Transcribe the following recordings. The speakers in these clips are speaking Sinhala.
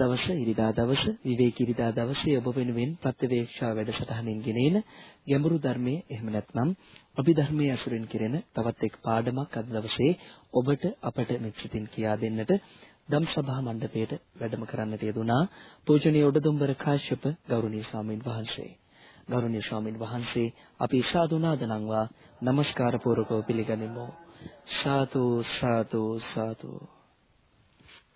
අද දවසේ ඉරිදා දවස විවේක ඉරිදා දවසේ ඔබ වෙනුවෙන් ප්‍රත්‍යවේක්ෂා වැඩසටහනින් ගෙනෙන ගැඹුරු ධර්මයේ එහෙම නැත්නම් අභිධර්මයේ අසුරින් කෙරෙන තවත් එක් පාඩමක් අද දවසේ ඔබට අපට මෙත්සිතින් කියා දෙන්නට දම් සභා මණ්ඩපයේට වැඩම කරන්නට යෙදුනා පූජනීය උඩදුම්බර කාශ්‍යප ගෞරවනීය ස්වාමීන් වහන්සේ. ගෞරවනීය ස්වාමීන් වහන්සේ අපි සාදුනාද නම්වා নমස්කාර පූර්වකව පිළිගනිමු. සාදු සාදු සාදු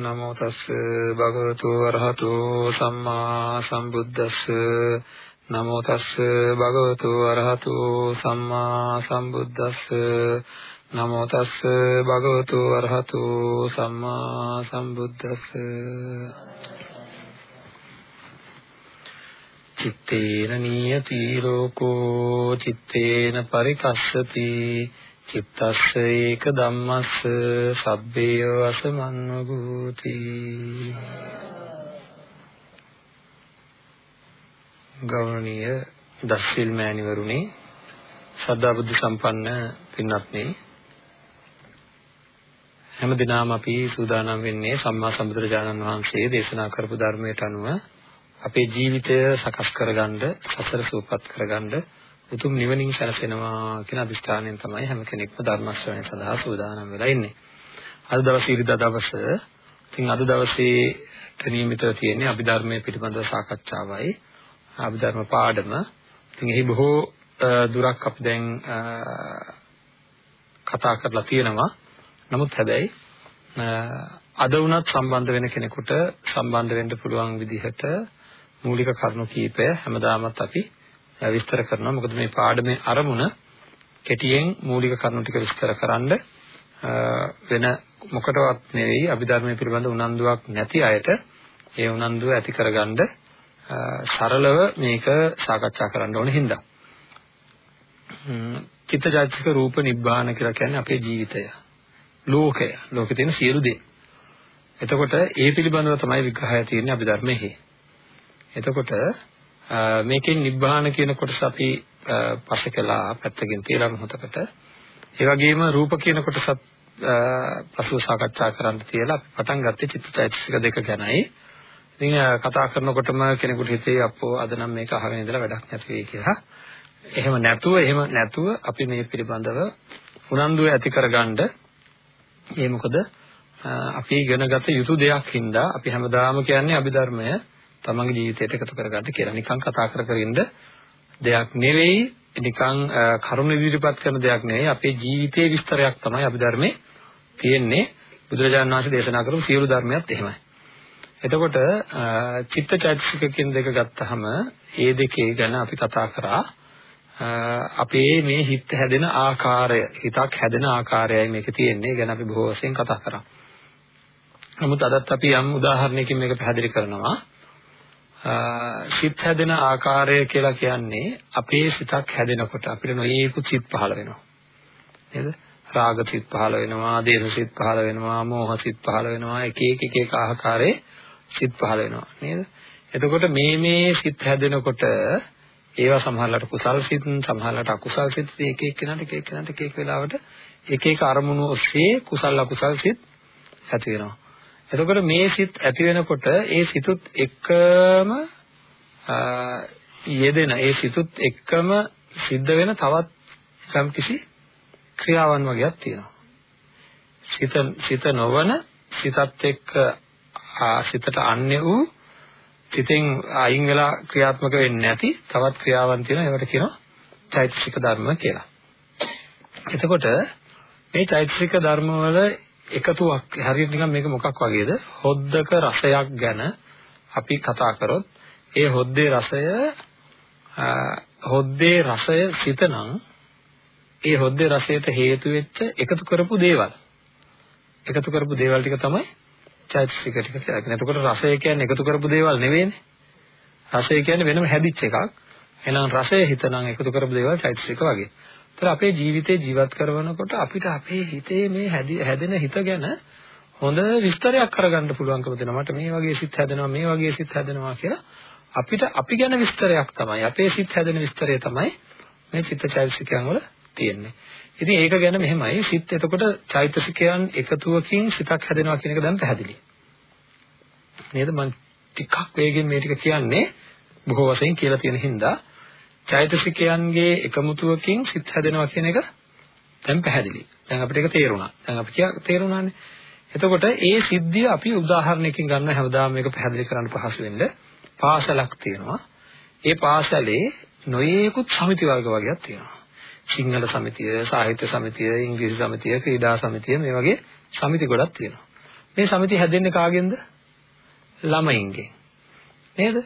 නමෝ තස් භගවතු වරහතු සම්මා සම්බුද්දස්ස. නමෝ තස් භගවතු වරහතු සම්මා සම්බුද්දස්ස. නමෝ තස් භගවතු වරහතු සම්මා සම්බුද්දස්ස. චිත්තේන නියති ලෝකෝ චිත්තේන පරිකස්සති. චිත්තස්ස ඒක ධම්මස්ස සබ්බේය වසමන්වගූති ගෞරවනීය දස්සිල් මෑණිවරුනි සද්ධා බුද්ධ සම්පන්න පින්වත්නි හැමදිනම අපි සූදානම් වෙන්නේ සම්මා සම්බුදුරජාණන් වහන්සේ දේශනා කරපු ධර්මයට අනුව අපේ ජීවිතය සකස් කරගන්න සසර සූපත් කරගන්න උතුම් නිවනින් සැරසෙනවා කියන අදිෂ්ඨානයෙන් තමයි හැම කෙනෙක්ම ධර්ම ශ්‍රවණය සඳහා සූදානම් වෙලා ඉන්නේ. අද දවසේ ඉරිදා දවස. ඉතින් අද දවසේ නියමිතව තියෙන්නේ අභිධර්මයේ පිළිබඳව සාකච්ඡාවයි. අභිධර්ම පාඩම. ඉතින් එහි බොහෝ දුරක් අපි දැන් කතා කරලා තියෙනවා. නමුත් හැබැයි අද වුණත් සම්බන්ධ වෙන කෙනෙකුට සම්බන්ධ වෙන්න පුළුවන් විදිහට මූලික කරුණු කීපය හැමදාමත් අපි විස්තර කරනවා. මොකද මේ පාඩමේ අරමුණ කෙටියෙන් මූලික කරුණු ටික විස්තර කරන්න වෙන මොකටවත් නෙවෙයි අභිධර්මයේ පිළිබඳ උනන්දුවක් නැති අයට ඒ උනන්දුව ඇති කරගන්න සරලව මේක සාකච්ඡා කරන්න ඕන හින්දා. චිත්තජාතික රූප නිබ්බාන කියලා කියන්නේ අපේ ජීවිතය. ලෝකය. ලෝකේ තියෙන සියලු දේ. එතකොට ඒ පිළිබඳව තමයි විග්‍රහය තියෙන්නේ අභිධර්මයේ. එතකොට මේකෙන් නිබ්බාන කියන කොටස අපි පස්සේ කළා පැත්තකින් තියලා මොහොතකට ඒ වගේම රූප කියන කොටසත් පසුව සාකච්ඡා කරන්න තියලා අපි පටන් ගත්තේ චිත්තචෛතසික දෙක ගැනයි. ඉතින් කතා කරනකොටම කෙනෙකුට හිතේ අපෝ අද නම් මේක අහගෙන ඉඳලා වැඩක් නැති වෙයි කියලා. එහෙම නැතුව එහෙම නැතුව අපි මේ පිළිබඳව උනන්දුව ඇති කරගන්න ඒ මොකද අපි ඉගෙනගත යුතු දෙයක් හින්දා අපි හැමදාම කියන්නේ අභිධර්මය තමන්ගේ ජීවිතයට එකතු කරගන්න කියලා. නිකන් කතා කර කර ඉන්න දෙයක් නෙවෙයි, නිකන් කරුණ ඉදිරිපත් කරන දෙයක් නෙවෙයි. අපේ ජීවිතයේ විස්තරයක් තමයි අභිධර්මයේ තියෙන්නේ. බුදුරජාණන් වහන්සේ දේශනා කරපු සියලු ධර්මයක් එහෙමයි. එතකොට චිත්තචෛතසික කියන දෙක ගත්තහම ඒ දෙකේ ගැන අපි කතා කරා. අපේ මේ හිත හැදෙන ආකාරය, හිතක් හැදෙන ආකාරයයි මේකේ තියෙන්නේ. ගැන අපි බොහෝ වශයෙන් කතා කරා. නමුත් අදත් අපි යම් උදාහරණයකින් මේක පැහැදිලි කරනවා. සිත් හැදෙන ආකාරය කියලා කියන්නේ අපේ සිතක් හැදෙනකොට අපිට නොයේකුත් සිත් පහළ වෙනවා. නේද? රාග සිත් පහළ වෙනවා, දේශ සිත් පහළ වෙනවා, මෝහ සිත් පහළ වෙනවා, එක එක එක එක ආකාරයේ සිත් පහළ වෙනවා. නේද? එතකොට මේ මේ සිත් හැදෙනකොට ඒවා සමහරවිට කුසල් සිත්, සමහරවිට අකුසල් සිත්, එක එක කෙනාට එක එක කෙනාට එක එක වෙලාවට එක එක අරමුණු ඔස්සේ කුසල අකුසල් සිත් ඇති වෙනවා. එතකොට මේ සිත් ඇති වෙනකොට ඒ සිතුත් එක්කම යෙදෙන ඒ සිතුත් එක්කම සිද්ධ වෙන තවත් සම්කිසි ක්‍රියාවන් වගේක් තියෙනවා. සිත සිත නොවන සිතත් එක්ක සිතට අන්‍ය වූ සිතෙන් අයින් වෙලා ක්‍රියාත්මක වෙන්නේ නැති තවත් ක්‍රියාවන් තියෙනවා ඒවට කියනවා චෛතසික ධර්ම කියලා. එතකොට මේ චෛතසික ධර්ම වල එකතුවක් හරියට නිකන් මේක මොකක් වගේද හොද්දක රසයක් ගැන අපි කතා කරොත් ඒ හොද්දේ රසය හොද්දේ රසය සිතනම් ඒ හොද්දේ රසයට හේතු වෙච්ච එකතු කරපු දේවල් එකතු කරපු දේවල් ටික තමයි චෛතසික ටික කියලා කියනවා. එතකොට රසය කියන්නේ එකතු කරපු දේවල් නෙවෙයිනේ. රසය කියන්නේ වෙනම හැදිච්ච එකක්. එහෙනම් රසය හිතනම් එකතු කරපු දේවල් චෛතසික වගේ. ඒතර අපේ ජීවිතේ ජීවත් කරනකොට අපිට අපේ හිතේ මේ හැදෙන හිත ගැන හොඳ විස්තරයක් කරගන්න පුළුවන්කම දෙනවා. මට මේ වගේ සිත් හැදෙනවා, මේ වගේ සිත් හැදෙනවා කියලා අපිට අපි ගැන විස්තරයක් තමයි. අපේ සිත් හැදෙන විස්තරය තමයි මේ චිත්තචෛතසිකයන් වල තියෙන්නේ. ඉතින් ඒක ගැන මෙහෙමයි සිත් එතකොට චෛතසිකයන් එකතුවකින් සිතක් හැදෙනවා කියන එක දැන් පැහැදිලි. නේද? මම ටිකක් වේගෙන් මේ ටික කියන්නේ බොහෝ වශයෙන් කියලා තියෙන හින්දා චෛතසිකයන්ගේ එකමුතුවකින් සිත් හැදෙනවා කියන එක දැන් පැහැදිලි. දැන් අපිට ඒක තේරුණා. දැන් අපි කිය තේරුණානේ. එතකොට ඒ සිද්ධිය අපි උදාහරණයකින් ගන්න හැමදාම මේක පැහැදිලි කරන්න පහසු වෙන්න පාසලක් තියෙනවා. ඒ පාසලේ නොයේකුත් සමිති වර්ග වගේක් තියෙනවා. සිංහල සමිතිය, සාහිත්‍ය සමිතිය, ඉංග්‍රීසි සමිතිය, ක්‍රීඩා සමිතිය මේ වගේ සමිති ගොඩක් තියෙනවා. මේ සමිති හැදෙන්නේ කාගෙන්ද? ළමයින්ගෙන්. නේද?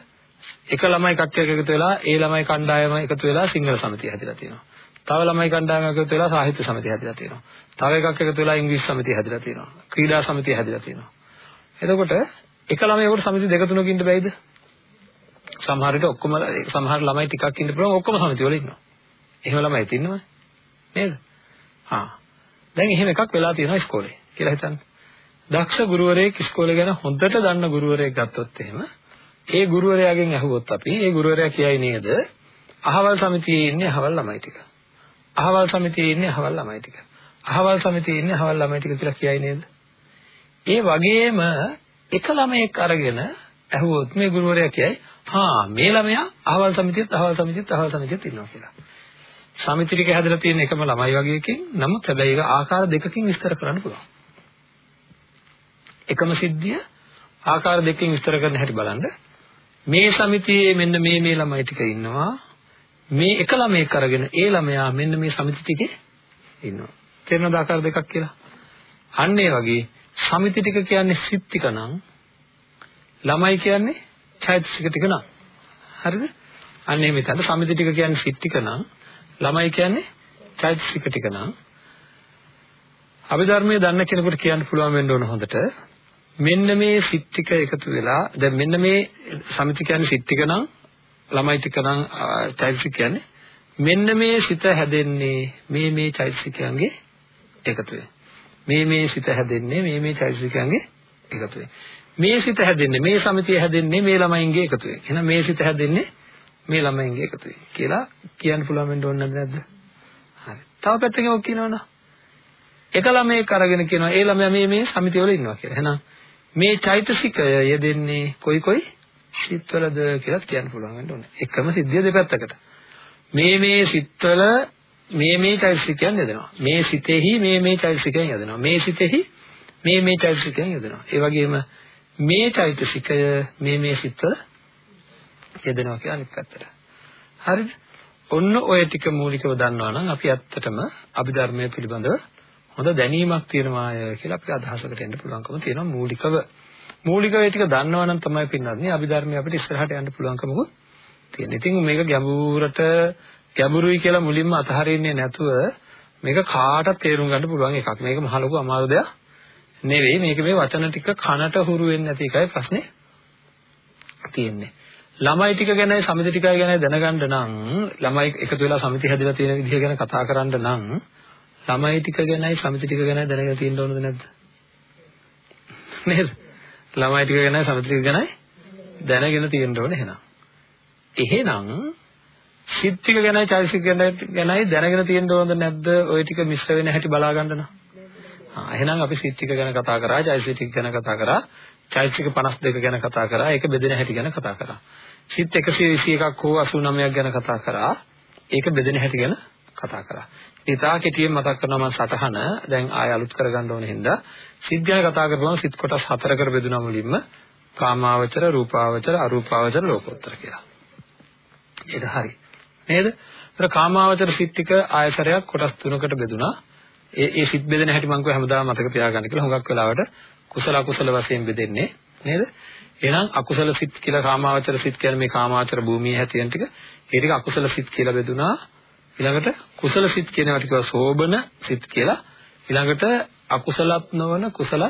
එක ළමයි කට්ටියක් එකතු වෙලා ඒ ළමයි කණ්ඩායම එකතු වෙලා සිංහල සමිතිය හැදිලා තියෙනවා. තව ළමයි කණ්ඩායමක් එකතු වෙලා සාහිත්‍ය සමිතිය හැදිලා තියෙනවා. තව එකක් එකතු වෙලා ඉංග්‍රීසි සමිතිය හැදිලා තියෙනවා. ක්‍රීඩා සමිතිය හැදිලා තියෙනවා. එතකොට එක ළමයෙකුට සමිති දෙක තුනක ඉන්න බැයිද? සමහර විට ඔක්කොම සමහර ළමයි ටිකක් ඉන්න පුළුවන් ඔක්කොම සමිති වල ඉන්නවා. එහෙම ළමයි ඉන්නවනේ. නේද? හා. දැන් එහෙම එකක් වෙලා තියෙනවා ඉස්කෝලේ කියලා හිතන්න. දක්ෂ ගුරුවරයෙක් ඉස්කෝලේ ගැන හොඳට දන්න ගුරුවරයෙක් ගත්තොත් එහෙම ඒ ගුරුවරයාගෙන් අහුවොත් අපි ඒ ගුරුවරයා කියයි නේද? අහවල් සමිතියේ ඉන්නේ අහවල් ළමයි ටික. අහවල් සමිතියේ ඉන්නේ අහවල් ළමයි ටික. අහවල් සමිතියේ ඉන්නේ අහවල් ළමයි ටික කියලා කියයි නේද? ඒ වගේම එක ළමයෙක් අරගෙන ඇහුවොත් මේ ගුරුවරයා කියයි හා මේ ළමයා අහවල් සමිතියත් අහවල් සමිතියත් අහවල් සමිතියත් ඉන්නවා කියලා. සමිති ටික හැදලා තියෙන එකම ළමයි වගේ එකකින් නමුත් හැබැයි ඒක ආකාර දෙකකින් විස්තර කරන්න පුළුවන්. එකම සිද්ධිය ආකාර දෙකකින් විස්තර කරන්න හැටි බලන්න. මේ සමිතියේ මෙන්න මේ මේ ළමයි ටික ඉන්නවා. මේ එක ළමයෙක් අරගෙන ඒ ළමයා මෙන්න මේ සමිති ටිකේ ඉන්නවා. තේරෙනවද ආකාර දෙකක් කියලා? අන්න ඒ වගේ සමිති ටික කියන්නේ සිත් ටික නම් ළමයි කියන්නේ චෛතසික ටික නම් හරිද? අන්න එහෙම හිතන්න සමිති ටික කියන්නේ සිත් ටික නම් ළමයි කියන්නේ චෛතසික ටික නම් අභිධර්මයේ දන්න කෙනෙකුට කියන්න පුළුවන් වෙන්න ඕන හොඳට මෙන්න මේ සිත් ටික එකතු වෙලා දැන් මෙන්න මේ සමිති කියන්නේ සිත් ටික නම් ළමයි ටික නම් චෛතසික කියන්නේ මෙන්න මේ සිත හැදෙන්නේ මේ මේ චෛතසිකයන්ගේ එකතුවෙන් මේ මේ සිත හැදෙන්නේ මේ මේ චෛතසිකයන්ගේ එකතුවෙන් මේ සිත හැදෙන්නේ මේ සමිතිය හැදෙන්නේ මේ ළමයින්ගේ එකතුවෙන් එහෙනම් මේ සිත හැදෙන්නේ මේ ළමයින්ගේ එකතුවෙන් කියලා කියන්න පුළුවන් වෙන්න ඕනේ නැද්ද? හරි. තව පැත්තකින් ඔක් කියනවනේ එක ළමයෙක් අරගෙන කියනවා ඒ ළමයා මේ මේ සමිතිය වල ඉන්නවා කියලා. එහෙනම් මේ චෛතසිකය යෙදෙන්නේ කොයි කොයි සිත්වලද කියලා කියන්න පුළුවන් වෙන්න ඕනේ. එකම සිද්ධිය දෙපැත්තකට. මේ මේ සිත්වල මේ මේ චෛතසිකයන් යෙදෙනවා. මේ සිතෙහි මේ මේ චෛතසිකයන් යෙදෙනවා. මේ සිතෙහි මේ මේ චෛතසිකයන් යෙදෙනවා. ඒ වගේම මේ චෛතසිකය මේ මේ සිත්වල යෙදෙනවා කියලා අනිත් පැත්තට. හරිද? ඔන්න ඔය ටික මූලිකව දන්නවා නම් අපි ඇත්තටම අභිධර්මයේ පිළිබඳව හොඳ දැනීමක් තියෙනවාය කියලා අපිට අදහසකට එන්න පුළුවන්කම තියෙනවා මූලිකව. මූලිකව ඒ ටික දන්නවා නම් තමයි පින්නන්නේ අභිධර්මයේ අපිට ඉස්සරහට යන්න පුළුවන්කමකුත් තියෙනවා. ඉතින් මේක ගැඹුරට ගැඹුරුයි කියලා මුලින්ම අතහරින්නේ නැතුව මේක කාටත් තේරුම් ගන්න පුළුවන් එකක්. මේක මහ ලොකු අමාරු දෙයක් නෙවෙයි. මේක මේ වචන ටික කනට හුරු වෙන්නේ නැති එකයි ප්‍රශ්නේ තියෙන්නේ. ළමයි ටික ගැනයි සමිති ටිකයි ගැනයි දැනගන්න නම් ළමයි එකතු වෙලා සමිති හැදලා තියෙන විදිහ ගැන කතා කරන්න නම් ළමයි ටික ගැනයි සමිති ටික ගැනයි දැනගෙන තියෙන්න ඕනද නැද්ද? නේද? ළමයි ටික ගැනයි සමිති ටික ගැනයි දැනගෙන තියෙන්න ඕනේ එහෙනම්. එහෙනම් සිත් ටික ගැනයි චෛතසික ගැනයි දැනගෙන තියෙන්න ඕනද නැද්ද? ওই ටික මිශ්‍ර වෙන හැටි බලා ගන්න නම්. ආ එහෙනම් අපි සිත් ටික ගැන කතා කරා, චෛතසික ටික ගැන කතා කරා, චෛතසික 52 ගැන කතා කරා, ඒක බෙදෙන හැටි ගැන කතා කරා. සිත් 121ක් හෝ 89ක් ගැන කතා කරා, ඒක බෙදෙන හැටි ගැන කතා කරා. ඉතා කෙටියෙන් මතක් කරනවා මම සටහන දැන් ආය අලුත් කරගන්න ඕන හින්දා සිත් ගැන කතා කරපුවම සිත් කොටස් හතරකට බෙදුනා මුලින්ම කාමාවචර, රූපාවචර, අරූපාවචර, ලෝකෝත්තර කියලා. ඒක හරි. නේද? ඒතර කාමාවචර සිත් ටික ආයතරයක් කොටස් තුනකට බෙදුනා. ඒ ඒ සිත් බෙදෙන හැටි මම කිව්වා හැමදාම මතක තියාගන්න කියලා. හුඟක් වෙලාවට කුසල අකුසල වශයෙන් බෙදෙන්නේ නේද? එහෙනම් අකුසල සිත් කියලා කාමාවචර සිත් කියන්නේ මේ කාමාවචර භූමියේ හැටියන් ටික. ඒ ටික අකුසල සිත් කියලා බෙදුනා. ඊළඟට කුසල සිත් කියන ඒවාට කියවා සෝබන සිත් කියලා. ඊළඟට අකුසලත් නොවන කුසල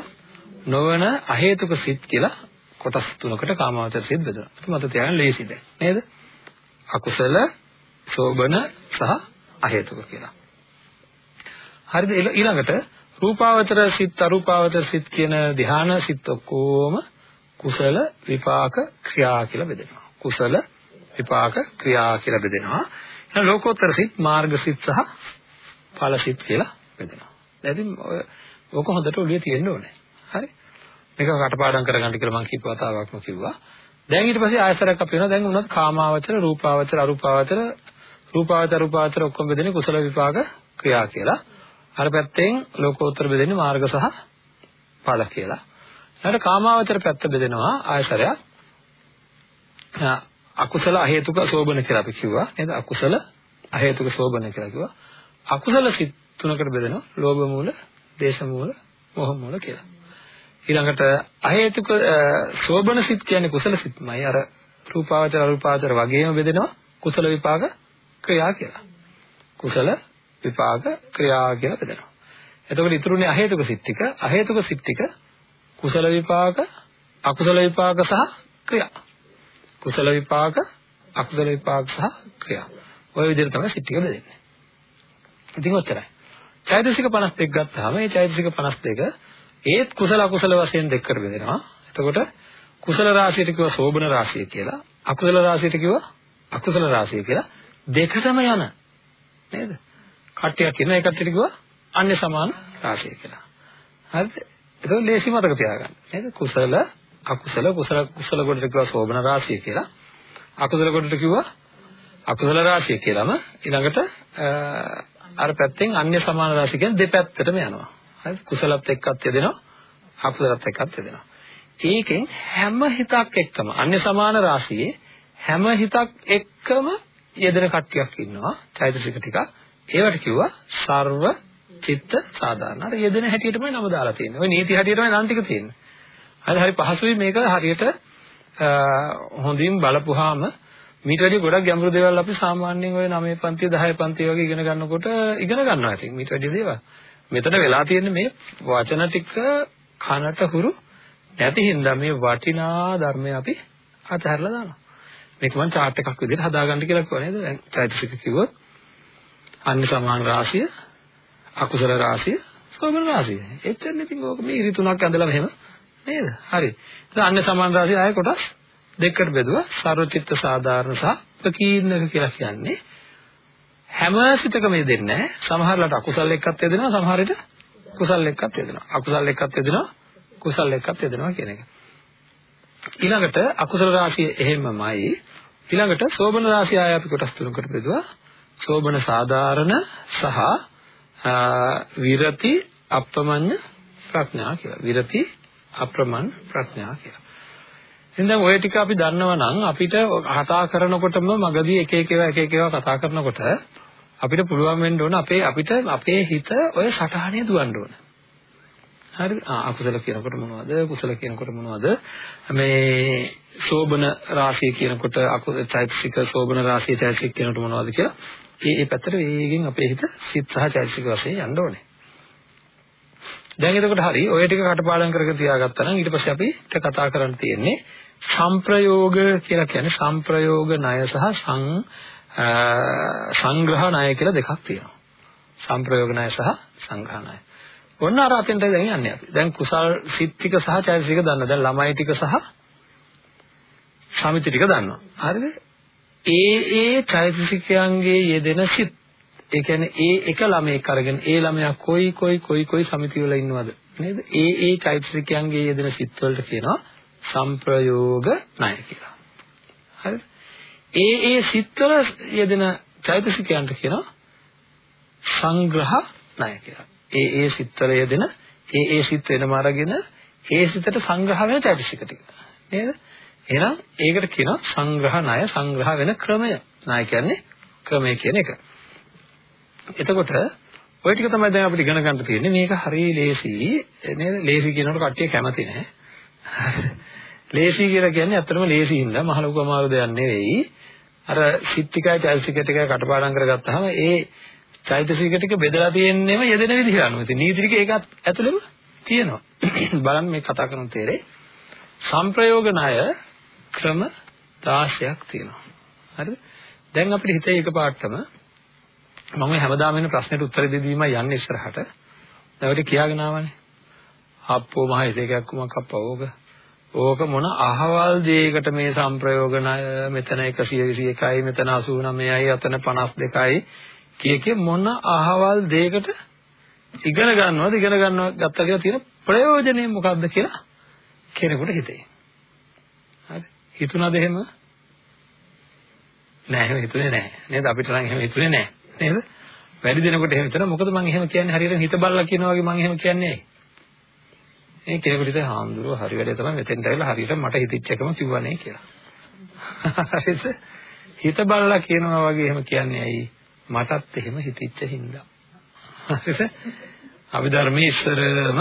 නොවන අහේතුක සිත් කියලා කොටස් තුනකට කාමාවචර සිත් බෙදෙනවා. ඒක මත තියාගන්න ලේසි දැන් නේද? අකුසල, සෝබන සහ අහේතුක කියලා. හරිද? ඊළඟට රූපාවචර සිත්, අරූපාවචර සිත් කියන ධ්‍යාන සිත් ඔක්කොම කුසල විපාක ක්‍රියා කියලා බෙදෙනවා. කුසල විපාක ක්‍රියා කියලා බෙදෙනවා. එහෙනම් ලෝකෝත්තර සිත් මාර්ග සිත් සහ ඵල සිත් කියලා බෙදෙනවා. දැන් ඔය ඕක හොඳට ඔළුවේ තියෙන්න ඕනේ. හරි? මේක කටපාඩම් කරගන්න කියලා මම කීප වතාවක්ම කිව්වා. දැන් ඊට පස්සේ ආයතරයක් අපි වෙනවා. දැන් උනත් කාමාවචර, රූපාවචර, අරූපාවචර, රූපාවචර, රූපාවචර ඔක්කොම බෙදෙන්නේ කුසල විපාක ක්‍රියා කියලා. අර පැත්තෙන් ලෝකෝත්තර බෙදෙන්නේ මාර්ග සහ ඵල කියලා. ඊට කාමාවචර පැත්ත බෙදෙනවා ආයතරයක්. අකුසල අහේතුක සෝබන කියලා අපි කිව්වා. නේද? අකුසල අහේතුක සෝබන කියලා කිව්වා. අකුසල සිත් තුනකට බෙදෙනවා. ලෝභ මූල, දේශ මූල, මොහ මූල කියලා. ඊළඟට අහේතුක සෝබන සිත් කියන්නේ කුසල සිත්මයි. අර රූපාවචර අරූපාවචර වගේම බෙදෙනවා කුසල විපාක ක්‍රියා කියලා. කුසල විපාක ක්‍රියා කියලා බෙදෙනවා. එතකොට ඉතුරුනේ අහේතුක සිත් ටික. අහේතුක සිත් ටික කුසල විපාක, අකුසල විපාක සහ ක්‍රියා. කුසල විපාක, අකුසල විපාක සහ ක්‍රියා. ওই විදිහට තමයි සිත් ටික බෙදෙන්නේ. ඉතින් ඔච්චරයි. චෛතසික 51 ගත්තාම මේ චෛතසික 52 ඒත් කුසල අකුසල වශයෙන් දෙකකට බෙදෙනවා. එතකොට කුසල රාශියට කිව්වා සෝබන රාශිය කියලා. අකුසල රාශියට කිව්වා අකුසල රාශිය කියලා. දෙකටම යන නේද? කට්ටියක් කියන එක කට්ටියට කිව්වා අන්‍ය සමාන රාශිය කියලා. හරිද? ඒක ලේසි මතක තියාගන්න. නේද? කුසල අකුසල කුසල කුසල කොටට කිව්වා සෝබන රාශිය කියලා. අකුසල කොටට කිව්වා අකුසල රාශිය කියලාම ඊළඟට අර පැත්තෙන් අන්‍ය සමාන රාශිය කියන්නේ දෙපැත්තටම යනවා. හරි කුසලත් එක්කත් යෙදෙනවා අකුසලත් එක්කත් යෙදෙනවා. ඒකෙන් හැම හිතක් එක්කම අන්‍ය සමාන රාශියේ හැම හිතක් එක්කම යෙදෙන කට්ටියක් ඉන්නවා. චෛතසික ටික. ඒවට කිව්වා සර්ව චිත්ත සාධාරණ. අර යෙදෙන හැටියටමයි නම දාලා තියෙන්නේ. ওই නීති හැටියටමයි නම් ටික තියෙන්නේ. හරි හරි පහසුයි මේක හරියට හොඳින් බලපුවාම මීට වැඩිය ගොඩක් ගැඹුරු දේවල් අපි සාමාන්‍යයෙන් ওই 9 පන්ති 10 පන්ති වගේ ඉගෙන ගන්නකොට ඉගෙන ගන්නවා ඉතින් මීට වැඩිය දේවල්. මෙතන වෙලා තියෙන්නේ මේ වචන ටික කනට හුරු නැති හින්දා මේ වටිනා ධර්මය අපි අතහැරලා දානවා. මේක මම chart එකක් විදිහට හදාගන්න කියලා කිව්වා නේද? දැන් චෛතසික කිව්වොත් අන්‍ය සමාන රාශිය, අකුසල රාශිය, සෝමන රාශිය. එච්චරනේ ඉතින් ඕක මේ ඉරි තුනක් ඇඳලා මෙහෙම නේද? හරි. ඉතින් අන්‍ය සමාන රාශිය ආයේ කොටස් දෙකකට බෙදුවා. සර්වචිත්ත සාධාරණ සහ ප්‍රකීර්ණක කියලා කියන්නේ හැම සිතකම යෙදෙන්නේ නැහැ. සමහරලාට අකුසල් එක්කත් යෙදෙනවා, සමහර විට කුසල් එක්කත් යෙදෙනවා. අකුසල් එක්කත් යෙදෙනවා, කුසල් එක්කත් යෙදෙනවා කියන එක. ඊළඟට අකුසල රාශිය එහෙමමයි. ඊළඟට සෝබන රාශිය ආය අපි කොටස් තුනකට බෙදුවා. සෝබන සාධාරණ සහ විරති අප්‍රමඤ්ඤ ප්‍රඥා කියලා. විරති අප්‍රමණ ප්‍රඥා කියලා. එහෙනම් දැන් ඔය ටික අපි දන්නවා නම් අපිට කතා කරනකොටම මගදී එක එක ඒවා එක එක ඒවා කතා කරනකොට අපිට පුළුවන් වෙන්න ඕන අපේ අපිට අපේ හිත ඔය සටහනේ දුවන්න ඕන. හරිද? ආ අකුසල කියනකොට මොනවද? කුසල කියනකොට මොනවද? මේ සෝබන රාශිය කියනකොට අකුසල චෛතසික සෝබන රාශිය චෛතසික කියනකොට මොනවද කියලා ඒ ඒ පැත්තට වේගෙන් අපේ හිත සිත් සහ චෛතසික වශයෙන් යන්න ඕනේ. දැන් එතකොට හරි ඔය ටික කටපාඩම් කරගෙන තියාගත්තා නම් ඊට පස්සේ අපි කතා කරන්න තියෙන්නේ සංප්‍රයෝග කියලා කියන්නේ සංප්‍රයෝග ණය සහ සං සංග්‍රහ ණය කියලා දෙකක් තියෙනවා. සංප්‍රයෝග ණය සහ සංග්‍රහ ණය. ඔන්න අර අතෙන්ට දැන් යන්නේ අපි. දැන් කුසල් සිත් ටික සහ චෛතසික දන්නවා. දැන් ළමයි ටික සහ සමිති ටික දන්නවා. හරිද? ඒ ඒ චෛතසිකයන්ගේ යෙදෙන සිත් ඒ කියන්නේ ඒ එක ළමයෙක් අරගෙන ඒ ළමයා කොයි කොයි කොයි කොයි සමිති වල ඉන්නවද නේද? ඒ ඒ චෛතසිකයන්ගේ යෙදෙන සිත් වලට කියනවා සංප්‍රයෝග ණය කියලා. හරිද? ඒ ඒ සිත්වල යෙදෙන චෛතසිකයන්ට කියනවා සංග්‍රහ ණය කියලා. ඒ ඒ සිත්වල යෙදෙන ඒ ඒ සිත් වෙනම අරගෙන ඒ සිතට සංග්‍රහ වෙන චෛතසික ටික. නේද? එහෙනම් ඒකට කියනවා සංග්‍රහ ණය සංග්‍රහ වෙන ක්‍රමය. ණය කියන්නේ ක්‍රමය කියන එක. එතකොට ඔය ටික තමයි දැන් අපිට ඉගෙන ගන්න තියෙන්නේ. මේක හරිය ලේසි නේද? ලේසි කියනකොට කට්ටිය කැමති නැහැ. ලේසි කියලා කියන්නේ ඇත්තටම ලේසි හින්දා මහ ලොකු අමාරු දෙයක් නෙවෙයි. අර සිත්තිකයි චෛතසික ටිකයි කටපාඩම් කරගත්තාම ඒ චෛතසික ටික බෙදලා තියෙන්නේම යෙදෙන විදිහ අනුව. ඉතින් නීති ටික ඒකත් ඇතුළෙම තියෙනවා. බලන්න මේ කතා කරන තේරෙයි. සංප්‍රයෝග ණය ක්‍රම 16ක් තියෙනවා. හරිද? දැන් අපිට හිතේ එකපාරටම මම හැමදාම එන ප්‍රශ්නෙට උත්තර දෙදීමයි යන්නේ ඉස්සරහට. දැන් ඔය කියාගෙන ආවනේ. අප්පෝ මහ ඉසේකක් කුමක් අප්පා ඕක. ඕක මොන අහවල් දෙයකට මේ සංප්‍රයෝග ණය මෙතන 121යි මෙතන 89යි අතන 52යි කිය කිය මොන අහවල් දෙයකට ඉගෙන ගන්නවද ඉගෙන ගන්නවා ගත්තා කියලා තියෙන ප්‍රයෝජනය මොකක්ද කියලා කෙනෙකුට හිතේ. හරි. හිතුණාද එහෙම? නෑ එහෙම හිතුනේ නෑ. නේද? අපිට නම් එහෙම හිතුනේ නෑ. නේද? වැඩි දෙනකොට එහෙම හිතනවා. මොකද මම එහෙම කියන්නේ හරියට හිත බලලා කියනවා වගේ මම එහෙම කියන්නේ ඇයි? ඒ කෙනෙකුට හිතේ හාමුදුරුවෝ හරි වැඩේ තමයි මෙතෙන්ට ඇවිල්ලා හරියට මට හිතිච්ච එකම කිව්වනේ කියලා. හරිද? හිත බලලා කියනවා වගේ එහෙම කියන්නේ ඇයි? මටත් එහෙම හිතිච්ච හින්දා. හරිද? අභිධර්මයේ ඉස්සරම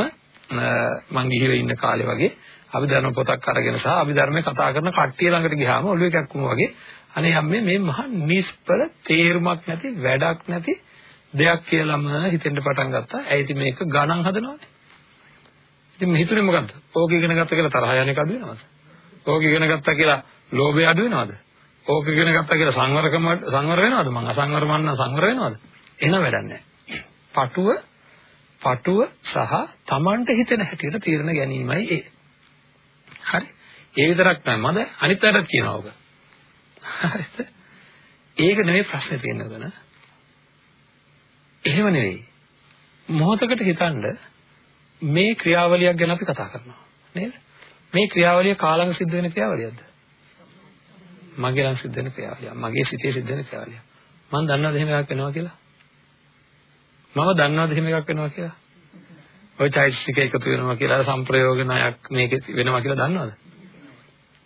මං ගිහිව ඉන්න කාලේ වගේ අභිධර්ම පොතක් අරගෙන සහ අභිධර්මයේ කතා කරන කට්ටිය ළඟට ගියාම ඔළුව එකක් වුණා වගේ අනේ යම්මේ මේ මහා නිෂ්පල තේරුමක් නැති වැඩක් නැති දෙයක් කියලාම හිතෙන්න පටන් ගත්තා. ඇයි ඉතින් මේක ගණන් හදනවනේ. ඉතින් මේ හිතුනේ මොකද්ද? ඕක ඉගෙන ගත්තා කියලා තරහ යන්නේ අඩු වෙනවද? ඕක ඉගෙන ගත්තා කියලා ලෝභය අඩු වෙනවද? ඕක ඉගෙන ගත්තා කියලා සංවරකම සංවර වෙනවද? මං අසංවර මන්න සංවර වෙනවද? එහෙම වැඩක් නැහැ. පටුව පටුව සහ Tamanට හිතෙන හැටියට තීරණ ගැනීමයි ඒ. හරි. ඒ විතරක් නෑ මම අනිත් අයටත් කියනවා ඔක. හරිද? ඒක නෙවෙයි ප්‍රශ්නේ තියෙන්නේ උදන. එහෙම නෙවෙයි. මොහොතකට හිතනද මේ ක්‍රියාවලියක් ගැන අපි කතා කරනවා. නේද? මේ ක්‍රියාවලිය කාලඟ සිද්ධ වෙන ක්‍රියාවලියක්ද? මගේ ළඟ සිද්ධ වෙන ක්‍රියාවලියක්. මගේ සිතේ සිද්ධ වෙන ක්‍රියාවලියක්. මම දන්නවද එහෙම එකක් වෙනවා කියලා? මම දන්නවද එහෙම එකක් වෙනවා කියලා? ওই චෛතසික එකතු වෙනවා කියලා සම්ප්‍රයෝග ණයක් මේක වෙනවා කියලා දන්නවද?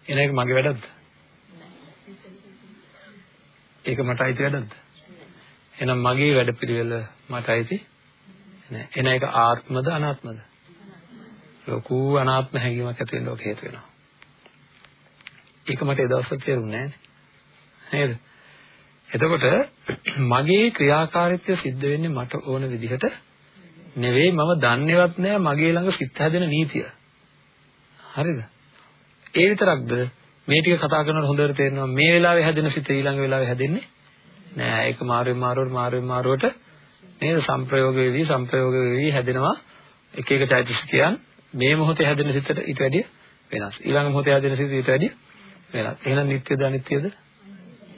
එන එක මගේ වැඩක්ද? ඒක මට අයිති වැඩක්ද? එහෙනම් මගේ වැඩපිළිවෙල මට අයිති නෑ. එන එක ආත්මද අනාත්මද? ලොකු අනාත්ම හැඟීමක් ඇති වෙන්න ඔක හේතු වෙනවා. ඒක මට ඒ දවස්වල තේරුන්නේ නෑනේ. නේද? එතකොට මගේ ක්‍රියාකාරීත්වය සිද්ධ වෙන්නේ මට ඕන විදිහට නෙවෙයි මම දන්නේවත් නෑ මගේ ළඟ සිත් හැදෙන නීතිය. හරිද? ඒ විතරක්ද මේ ටික කතා කරනකොට හොඳට තේරෙනවා මේ වෙලාවේ හැදෙන සිත ඊළඟ වෙලාවේ හැදෙන්නේ නෑ. ඒක මාරුවෙන් මාරුවට මාරුවෙන් මාරුවට නේද? සංප්‍රයෝග වෙවි සංප්‍රයෝග වෙවි හැදෙනවා. එක එක චෛතසිකයන් මේ මොහොතේ හැදෙන සිතට ඊට වැඩිය වෙනස්. ඊළඟ මොහොතේ හැදෙන සිත ඊට වැඩිය වෙනස්. එහෙනම් නිට්ටයද අනිත්‍යද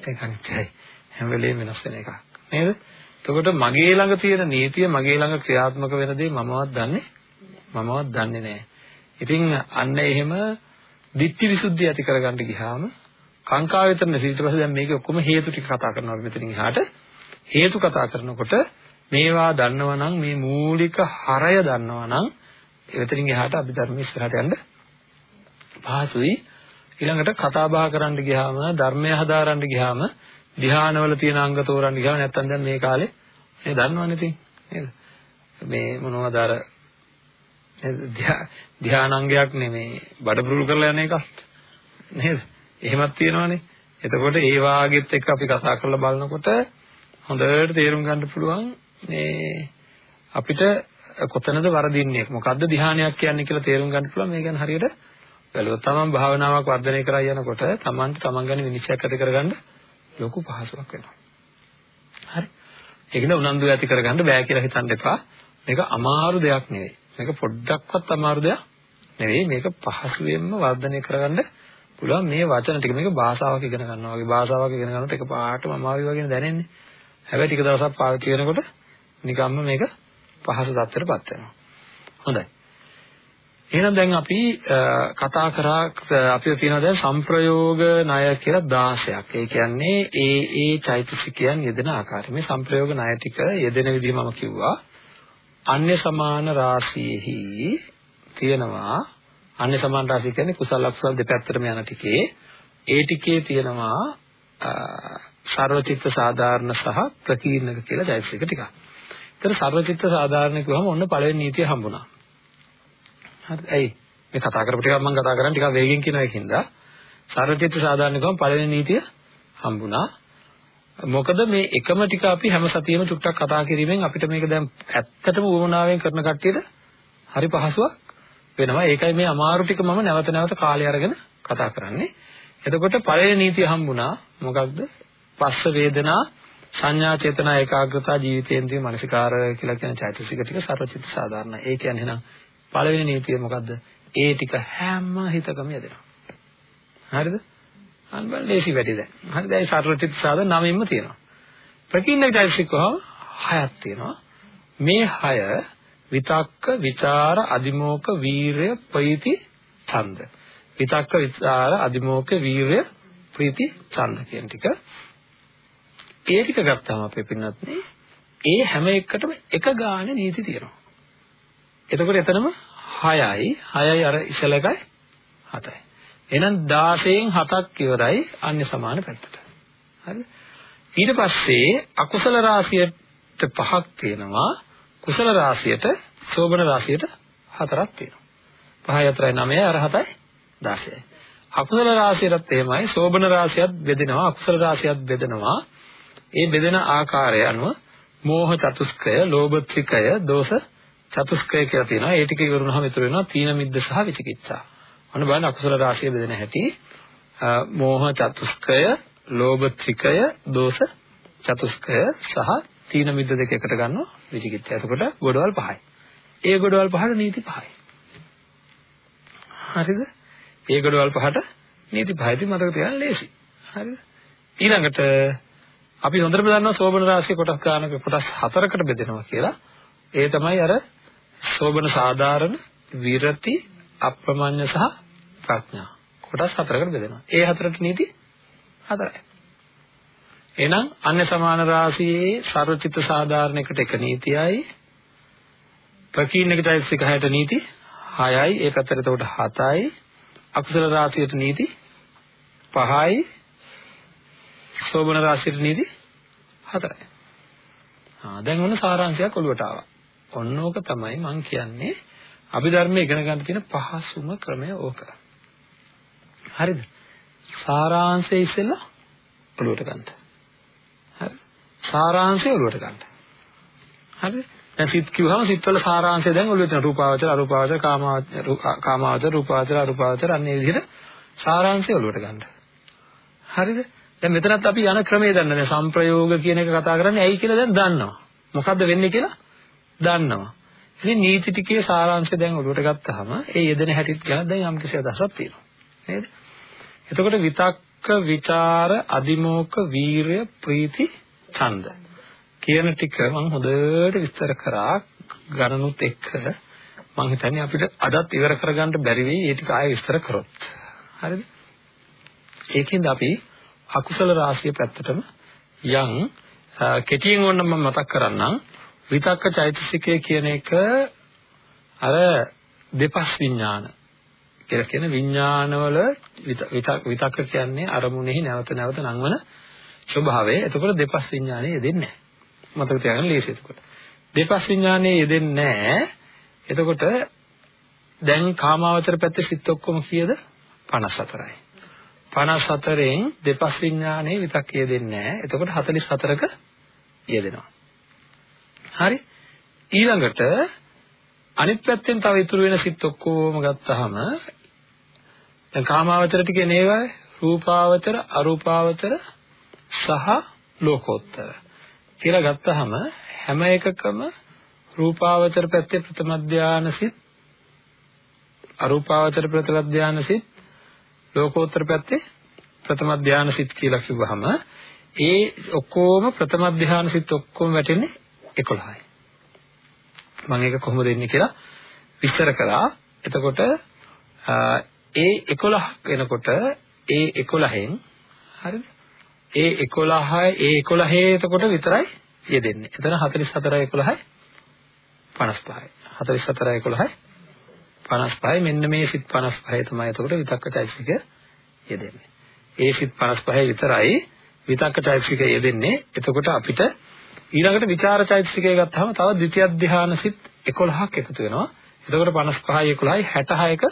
ඒක අනිත්‍යයි හැම වෙලේම වෙනස් වෙන එකක්. නේද? එතකොට මගේ ළඟ තියෙන නීතිය මගේ ළඟ ක්‍රියාත්මක වෙන දේ මමවත් දන්නේ මමවත් දන්නේ නැහැ ඉතින් අන්න එහෙම ditthi visuddhi ඇති කරගන්න ගියාම කාංකා වේතරන ඊට පස්සේ දැන් මේකේ ඔක්කොම හේතු ටික කතා කරනවා මෙතනින් එහාට. හේතු කතා කරනකොට මේවා දන්නවනම් මේ මූලික හරය දන්නවනම් එතනින් එහාට අභිධර්ම ඉස්සරහට යන්න පහසුයි. ඊළඟට කතා බහ කරන්න ගියාම ධර්මය හදාරන්න ගියාම ධ්‍යානවල තියෙන අංග තෝරන්න ගියාම නැත්තම් දැන් මේ කාලේ මේ දන්නවනේ ඉතින් නේද? මේ මොනවද අර ධානාංගයක් නෙමේ බඩපුරුල් කරලා යන එකක් නේද? එහෙමත් තියෙනවනේ. එතකොට ඒ වාගෙත් එක්ක අපි කතා කරලා බලනකොට හොඳට තේරුම් ගන්න පුළුවන් මේ අපිට කොතනද වරදින්නේ මොකද්ද ධානයක් කියන්නේ කියලා තේරුම් ගන්න පුළුවන් මේ ගැන හරියට බැලුවොත් තමන් භාවනාවක් වර්ධනය කරා යනකොට තමන්ට තමන් ගැන විනිශ්චයක් ඇති කරගන්න ලොකු පහසුවක් වෙනවා. හරි. ඒකන උනන්දු ඇති කරගන්න බෑ කියලා හිතන්න එපා. මේක අමාරු දෙයක් නෙවෙයි. මේක පොඩ්ඩක්වත් අමාරු දෙයක් නෙවෙයි මේක පහසුවෙන්ම වර්ධනය කරගන්න පුළුවන් මේ වචන ටික මේක භාෂාවක් ඉගෙන ගන්නවා වගේ භාෂාවක් ඉගෙන ගන්නකොට එක පාටම අමාරු වගේ දැනෙන්නේ හැබැයි ටික දවසක් පාවිච්චි කරනකොට නිකම්ම මේක පහසු තත්ත්වයටපත් වෙනවා හොඳයි එහෙනම් දැන් අපි කතා කරා අපිව කියනවා දැන් සංප්‍රයෝග ණය කියලා 16ක්. ඒ කියන්නේ ඒ ඒ චෛතසිකයන් යෙදෙන ආකාරය. මේ සංප්‍රයෝග ණය ටික යෙදෙන විදිහ මම කිව්වා. අන්‍ය සමාන රාශියෙහි තියෙනවා අන්‍ය සමාන රාශිය කියන්නේ කුසල අකුසල දෙපැත්තටම යන ටිකේ ඒ ටිකේ තියෙනවා සර්වචිත්ත සාධාරණ සහ ප්‍රකීර්ණක කියලා චෛතසික ටිකක්. ඒතර සර්වචිත්ත සාධාරණ කිව්වම ඔන්න පළවෙනි නීතිය හම්බුණා. හරිද? ඇයි? මේ කතා කරපු ටිකක් මම කතා කරන්නේ ටිකක් වේගෙන් කියන එකින්ද සර්වචිත්ත සාධාරණ කිව්වම පළවෙනි නීතිය හම්බුණා. මොකද මේ එකම ටික අපි හැම සතියෙම චුට්ටක් කතා කිරීමෙන් අපිට මේක දැන් ඇත්තටම උවමනාවෙන් කරන කට්ටියට හරි පහසුවක් වෙනවා. ඒකයි මේ අමාරු ටික මම නැවත නැවත කාලය අරගෙන කතා කරන්නේ. එතකොට පළවෙනි නීතිය හම්බුණා මොකක්ද? පස්ස වේදනා සංඥා චේතනා ඒකාග්‍රතා ජීවිතේන්ද්‍රිය මනසිකාර කියලා කියන චෛතසික ටික සර්වචිත්ත සාධාරණයි. ඒ කියන්නේ එහෙනම් පළවෙනි නීතිය මොකද්ද? ඒ ටික හැම හිතකම යදෙනවා. හරිද? අන්න බලන්න ලේසි වැඩි දැන්. හරි දැන් සතර චිත්ත සාධන නවෙන්න තියෙනවා. ප්‍රකීර්ණ චෛතසික කොහොම හයක් තියෙනවා. මේ හය විතක්ක, විචාර, අදිමෝක, වීරය, ප්‍රීති, ඡන්ද. විතක්ක, විචාර, අදිමෝක, වීරය, ප්‍රීති, ඡන්ද කියන ටික. ඒ ටික ගත්තාම අපේ පින්නත් ඒ හැම එකටම එක ගානේ නීති තියෙනවා. එතකොට එතනම 6යි 6යි අර ඉසල එකයි 7යි. එහෙනම් 16න් 7ක් ඉවරයි අන්‍ය සමාන පැත්තට. හරිද? ඊට පස්සේ අකුසල රාශියට පහක් තියෙනවා. කුසල රාශියට සෝබන රාශියට හතරක් තියෙනවා. 5යි 4යි 9යි අර 7යි 16යි. අකුසල රාශියටත් එහෙමයි සෝබන රාශියත් බෙදෙනවා අකුසල රාශියත් බෙදෙනවා. ඒ බෙදෙන ආකාරය අනුව මෝහ චතුස්කය, ලෝභ ත්‍රිකය, දෝෂ චතුස්කය කියලා තියෙනවා. ඒ ටික ඉවරුනහම ඉතුරු වෙනවා තීන මිද්ද සහ විචිකිච්ඡා. අන්න බලන්න අකුසල රාශිය බෙදෙන හැටි. මෝහ චතුස්කය, ලෝභ ත්‍රිකය, දෝෂ චතුස්කය සහ තීන මිද්ද දෙක එකට ගන්නවා විචිකිච්ඡා. එතකොට ගොඩවල් පහයි. ඒ ගොඩවල් පහට නීති පහයි. හරිද? ඒ ගොඩවල් පහට නීති පහයි. මතක තියාගන්න ලේසි. හරිද? ඊළඟට අපි හොඳටම දන්නවා සෝබන රාශිය කොටස් ගන්නක කොටස් හතරකට බෙදෙනවා කියලා. ඒ තමයි අර සෝබන සාධාරණ, විරති, අප්‍රමඤ්ඤ සහ ප්‍රඥා. කොටස් හතරකට බෙදෙනවා. ඒ හතරට නීති හතරයි. එහෙනම් අන්‍ය සමාන රාශියේ සර්වචිත්ත සාධාරණයකට එක නීතියයි ප්‍රකීර්ණක චෛතසික 6ට නීති 6යි ඒ පැත්තට එතකොට 7යි අකුසල රාශියට නීති 5යි සෝබන රාශියට නීති 4යි ආ දැන් ඔන්න සාරාංශයක් ඔළුවට ආවා ඔන්න ඕක තමයි මම කියන්නේ අභිධර්මයේ ඉගෙන ගන්න තියෙන පහසුම ක්‍රමය ඕක හරිද සාරාංශය ඉස්සෙල්ලා ඔළුවට ගන්න හරි සාරාංශය ඔළුවට ගන්න හරිද දැන් සිත් කිව්වම සිත්වල සාරාංශය දැන් ඔළුවේ තියෙන රූපාවචර අරූපාවචර කාමාවචර කාමාවචර රූපාවචර අරූපාවචර අන්න ඒ විදිහට සාරාංශය ඔළුවට ගන්න. හරිද? දැන් මෙතනත් අපි යන ක්‍රමය දන්න දැන් සංප්‍රයෝග කියන එක කතා කරන්නේ ඇයි කියලා දැන් දන්නවා. මොකද්ද වෙන්නේ කියලා දන්නවා. ඉතින් නීති ටිකේ සාරාංශය දැන් ඔළුවට ගත්තාම ඒ යෙදෙන හැටිත් ගැන දැන් යම් කිසි අදහසක් තියෙනවා. නේද? එතකොට විතක්ක, ਵਿਚාර, අදිමෝක, වීරය, ප්‍රීති, ඡන්ද. කියන ටික මම හොඳට විස්තර කරා ගණනුත් එක්ක මම හිතන්නේ අපිට අදත් ඉවර කරගන්න බැරි වෙයි ඒ ටික ආයෙ විස්තර කරොත් හරිද ඒකෙන්ද අපි අකුසල රාශිය පැත්තටම යම් කෙටියෙන් ඕන මම මතක් කරන්නම් විතක්ක චෛතසිකය කියන එක අර දෙපස් විඥාන කියලා කියන විඥානවල විතක්ක කියන්නේ අරමුණෙහි නැවත නැවත නංවන ස්වභාවය. එතකොට දෙපස් විඥානය යෙදෙන්නේ නැහැ. මතක තියාගන්න ලේසි එතකොට. දෙපස් විඥානයේ යෙදෙන්නේ නැහැ. එතකොට දැන් කාමාවචර පැත්තේ සිත් ඔක්කොම කීයද? 54යි. 54න් දෙපස් විඥානයේ විතක් යෙදෙන්නේ නැහැ. එතකොට 44ක යෙදෙනවා. හරි? ඊළඟට අනිත් පැත්තෙන් තව ඉතුරු වෙන සිත් ඔක්කොම ගත්තාම දැන් කාමාවචර ටිකේ නේවයි රූපාවචර අරූපාවචර සහ ලෝකෝත්තර කියලා ගත්තාම හැම එකකම රූපාවචර පැත්තේ ප්‍රථම ධානය සිත් අරූපාවචර ප්‍රථම ධානය සිත් ලෝකෝත්තර පැත්තේ ප්‍රථම ධානය සිත් කියලා කිව්වහම ඒ ඔක්කොම ප්‍රථම ධානය සිත් ඔක්කොම වැටෙන්නේ 11යි. මම ඒක කොහොමද දෙන්නේ කියලා විස්තර කරා. එතකොට ඒ 11ක් වෙනකොට ඒ 11න් හරිද? ඒ 11 ඒ 11 එතකොට විතරයි යෙදෙන්නේ. එතන 44 11යි 55යි. 44 11යි 55යි මෙන්න මේ සිත් 55 තමයි එතකොට විතක්ක චෛතසිකය යෙදෙන්නේ. ඒ සිත් 55 විතරයි විතක්ක චෛතසිකය යෙදෙන්නේ. එතකොට අපිට ඊළඟට විචාර චෛතසිකය ගත්තාම තව ද්විතිය ධ්‍යාන සිත් 11ක් එකතු වෙනවා. එතකොට 55යි 11යි 66ක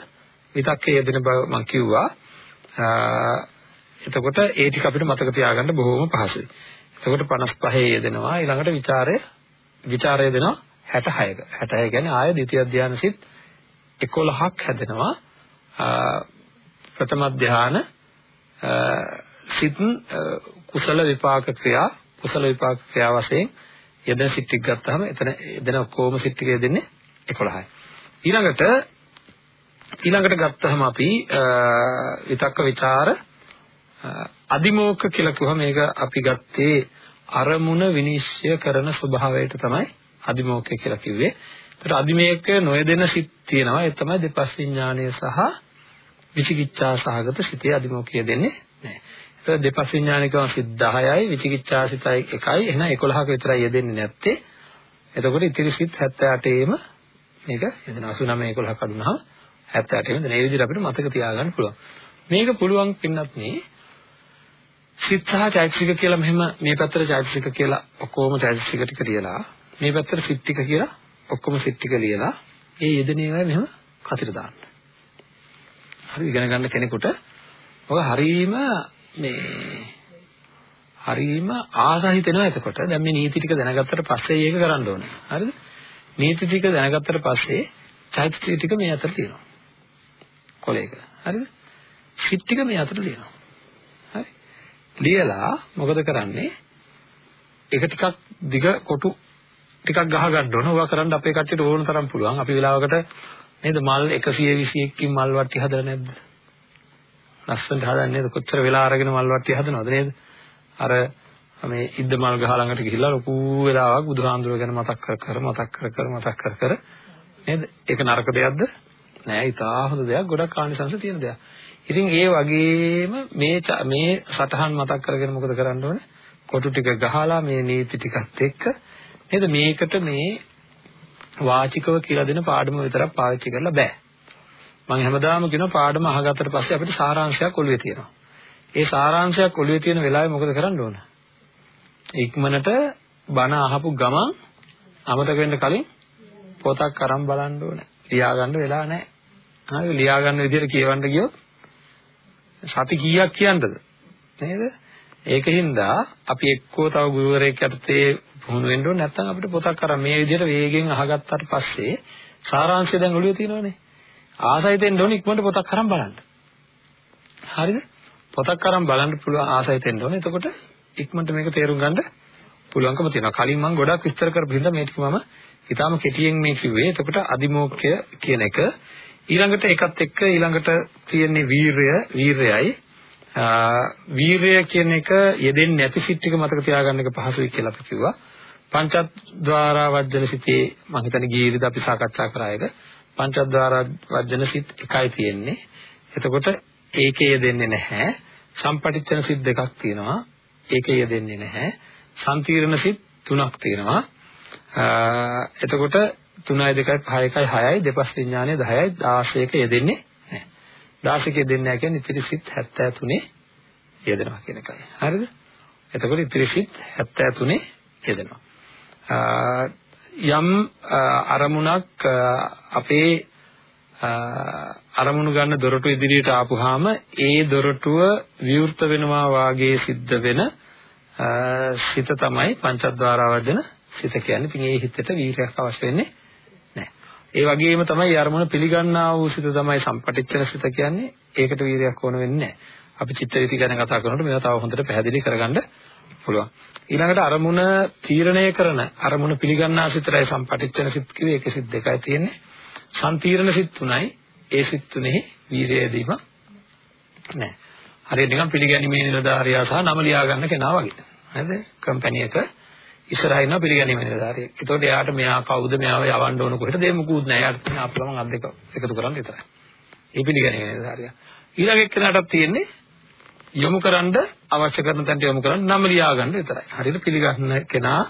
විතක්කේ යෙදෙන බව මම කිව්වා. එතකොට ඒ ටික අපිට මතක තියාගන්න බොහොම පහසුයි. එතකොට 55 යෙදෙනවා ඊළඟට ਵਿਚාරය ਵਿਚාරය දෙනවා 66ක. 66 කියන්නේ ආය ද්විතිය ධ්‍යාන සිත් 11ක් හැදෙනවා. ප්‍රථම ධ්‍යාන සිත් කුසල විපාක ක්‍රියා කුසල විපාක ක්‍රියා වශයෙන් යදෙන සිත් ටික ගත්තාම එතන යදෙන ඔක්කොම සිත් ටික දෙන්නේ 11යි ඊළඟට ඊළඟට ගත්තහම අපි විතක්ක ਵਿਚාර අදිමෝක්ඛ කියලා කිව්වම මේක අපි ගත්තේ අරමුණ විනිශ්චය කරන ස්වභාවයට තමයි අදිමෝක්ඛය කියලා කිව්වේ. ඒතර අදිමේක නොයදෙන සිත් තියෙනවා. ඒ තමයි දෙපස් විඥානය සහ විචිකිච්ඡා සහගත සිතේ අදිමෝක්ඛය දෙන්නේ නැහැ. ඒතර දෙපස් විඥානිකව සිත් 10යි විචිකිච්ඡා සිතයි 1යි. එහෙනම් 11ක විතරයි යෙදෙන්නේ නැත්තේ. එතකොට ඉතිරි සිත් 78ේම මේක යෙදෙන 89 11 කඩුනහම 78ේම දෙන. ඒ විදිහට අපිට මතක තියාගන්න පුළුවන්. මේක පුළුවන් පින්නත් නේ සිත සහ චෛතසික කියලා මෙහෙම මේ පැත්තට චෛතසික කියලා ඔක්කොම චෛතසික ටික ලියලා මේ පැත්තට සිත් ටික කියලා ඔක්කොම සිත් ටික ලියලා ඒ යෙදෙන ඒවා මෙහෙම කතිර දාන්න. හරි ඉගෙන ගන්න කෙනෙකුට ඔය හරීම මේ හරීම ආසහිතෙනවා එතකොට. දැන් මේ නීති ටික දැනගත්තට පස්සේ ඒක කරන්න ඕනේ. හරිද? නීති ටික දැනගත්තට පස්සේ චෛතසික ටික මේ අතර තියෙනවා. කොලේක. හරිද? සිත් ටික මේ අතර ලියනවා. ලියලා මොකද කරන්නේ? ඒක ටිකක් දිග කොටු ටිකක් ගහ ගන්න ඕන. ඕවා කරන්න අපේ කට්ටියට ඕන තරම් පුළුවන්. අපි වෙලාවකට නේද මල් 121කින් මල් වට්ටි හදලා නැද්ද? ලස්සනට හදන්නේ නේද? කොච්චර වෙලා අරගෙන මල් වට්ටි හදනවද නේද? අර මේ ඉද්ද මල් ගහ ළඟට ගිහිල්ලා ලොකු වෙලාවක් බුදුහාඳුර ගැන මතක් කර කර මතක් කර කර මතක් කර කර නේද? ඒක නරක දෙයක්ද? නෑ, ඊටා හොඳ දෙයක්. ගොඩක් ආනිසංශ තියෙන දෙයක්. ඉතින් ඒ වගේම මේ මේ සටහන් මතක් කරගෙන මොකද කරන්න ඕනේ? කොටු ටික ගහලා මේ නීති ටිකත් එක්ක නේද මේකට මේ වාචිකව කියලා දෙන පාඩම විතරක් පාවිච්චි කරලා බෑ. මම හැමදාම කියනවා පාඩම අහගත්තට පස්සේ අපිට සාරාංශයක් ඔළුවේ තියෙනවා. ඒ සාරාංශයක් ඔළුවේ තියෙන වෙලාවේ මොකද කරන්න ඕන? ඉක්මනට බණ අහපු ගමන් අමතක වෙන්න කලින් පොතක් අරන් බලන්න ඕනේ. ලියා ගන්න වෙලා නැහැ. හරි ලියා ගන්න විදිහට කියවන්න ගියොත් සති කීයක් කියන්නද නේද ඒකින්ද අපි එක්කෝ තව ගුරුවරයෙක් යටතේ පුහුණු වෙන්න ඕනේ නැත්නම් අපිට පොතක් අරන් මේ විදිහට වේගෙන් අහගත්තාට පස්සේ සාරාංශය දැන් ඔළුවේ තියෙනවනේ ආසයි දෙන්න ඕනේ ඉක්මනට පොතක් අරන් බලන්න. හරිද? පොතක් අරන් බලන්න පුළුවන් ආසයි දෙන්න ඕනේ. එතකොට ඉක්මනට මේක තේරුම් ගන්න පුළුවන්කම තියෙනවා. කලින් මම ගොඩක් විස්තර කරපු හින්දා මේ ටික මම ඊටාම කෙටියෙන් මේ කිව්වේ. එතකොට අදිමෝක්ඛය කියන එක ඊළඟට ඒකත් එක්ක ඊළඟට තියෙන්නේ වීරය වීරයයි. වීරය කියන එක යෙදෙන්නේ නැති සිත් ටික මතක තියාගන්න එක පහසුයි කියලා අපි කිව්වා. පංචද්වාරා වජ්ජන සිතේ මම හිතන්නේ ගීරිද අපි සාකච්ඡා කරා එක පංචද්වාරා වජ්ජන සිත් එකයි තියෙන්නේ එතකොට ඒකේ යෙදෙන්නේ නැහැ සම්පටිච්ඡන සිත් දෙකක් තියෙනවා ඒකේ යෙදෙන්නේ නැහැ සම්තිරණ සිත් තුනක් තියෙනවා එතකොට 3යි 2යි 5යි 6යි දෙපස් විඥානය 10යි 16ක යෙදෙන්නේ නැහැ. 16ක යෙදෙන්නේ නැහැ කියන්නේ ඉතිරි සිත් 73 යෙදෙනවා කියන එකයි. හරිද? එතකොට ඉතිරි සිත් 73 යෙදෙනවා. යම් අරමුණක් අපේ අරමුණු ගන්න දොරටු ඉදිරියට ආපුවාම ඒ දොරටුව විවෘත වෙනවා වාගේ සිද්ධ වෙන සිත තමයි පංචද්වාර වර්ජන සිත කියන්නේ. ඉතින් ඒ හිතට වීරයක් අවශ්‍ය වෙන්නේ ඒ වගේම තමයි අරමුණ පිළිගන්නා වූ සිත තමයි සම්පටිච්ඡන සිත කියන්නේ. ඒකට වීරයක් ඕන වෙන්නේ නැහැ. අපි චිත්ත වීති ගැන කතා කරනකොට මේවා තව හොඳට පැහැදිලි කරගන්න පුළුවන්. ඊළඟට අරමුණ තීරණය කරන අරමුණ පිළිගන්නා සිතයි සම්පටිච්ඡන සිත් කිව්වේ ඒක සිත් දෙකයි තියෙන්නේ. සම්තීරණ සිත් තුනයි. ඒ සිත් තුනේ වීරය දීම නැහැ. හරියට නිකන් පිළිගැනීමේ නිලධාරියා සහ නම ලියා ගන්න කෙනා වගේ. හරිද? කම්පැනි එක ඉස්සරහා ඉන්න පිළිගැනීමේ නිලධාරියෙක්. ඒතකොට එයාට මෙයා කවුද මෙයාව යවන්න ඕන කොහෙටද ඒ මුකුත් නැහැ. එයාට තියෙන අපලම අත් දෙක එකතු කරන් විතරයි. ඒ පිළිගැනීමේ නිලධාරියා. ඊළඟ එක්කෙනාටත් තියෙන්නේ යොමු කරන්න අවශ්‍ය කරන තැනට යොමු කරන්න නම ලියා ගන්න විතරයි. හරියට පිළිගන්න කෙනා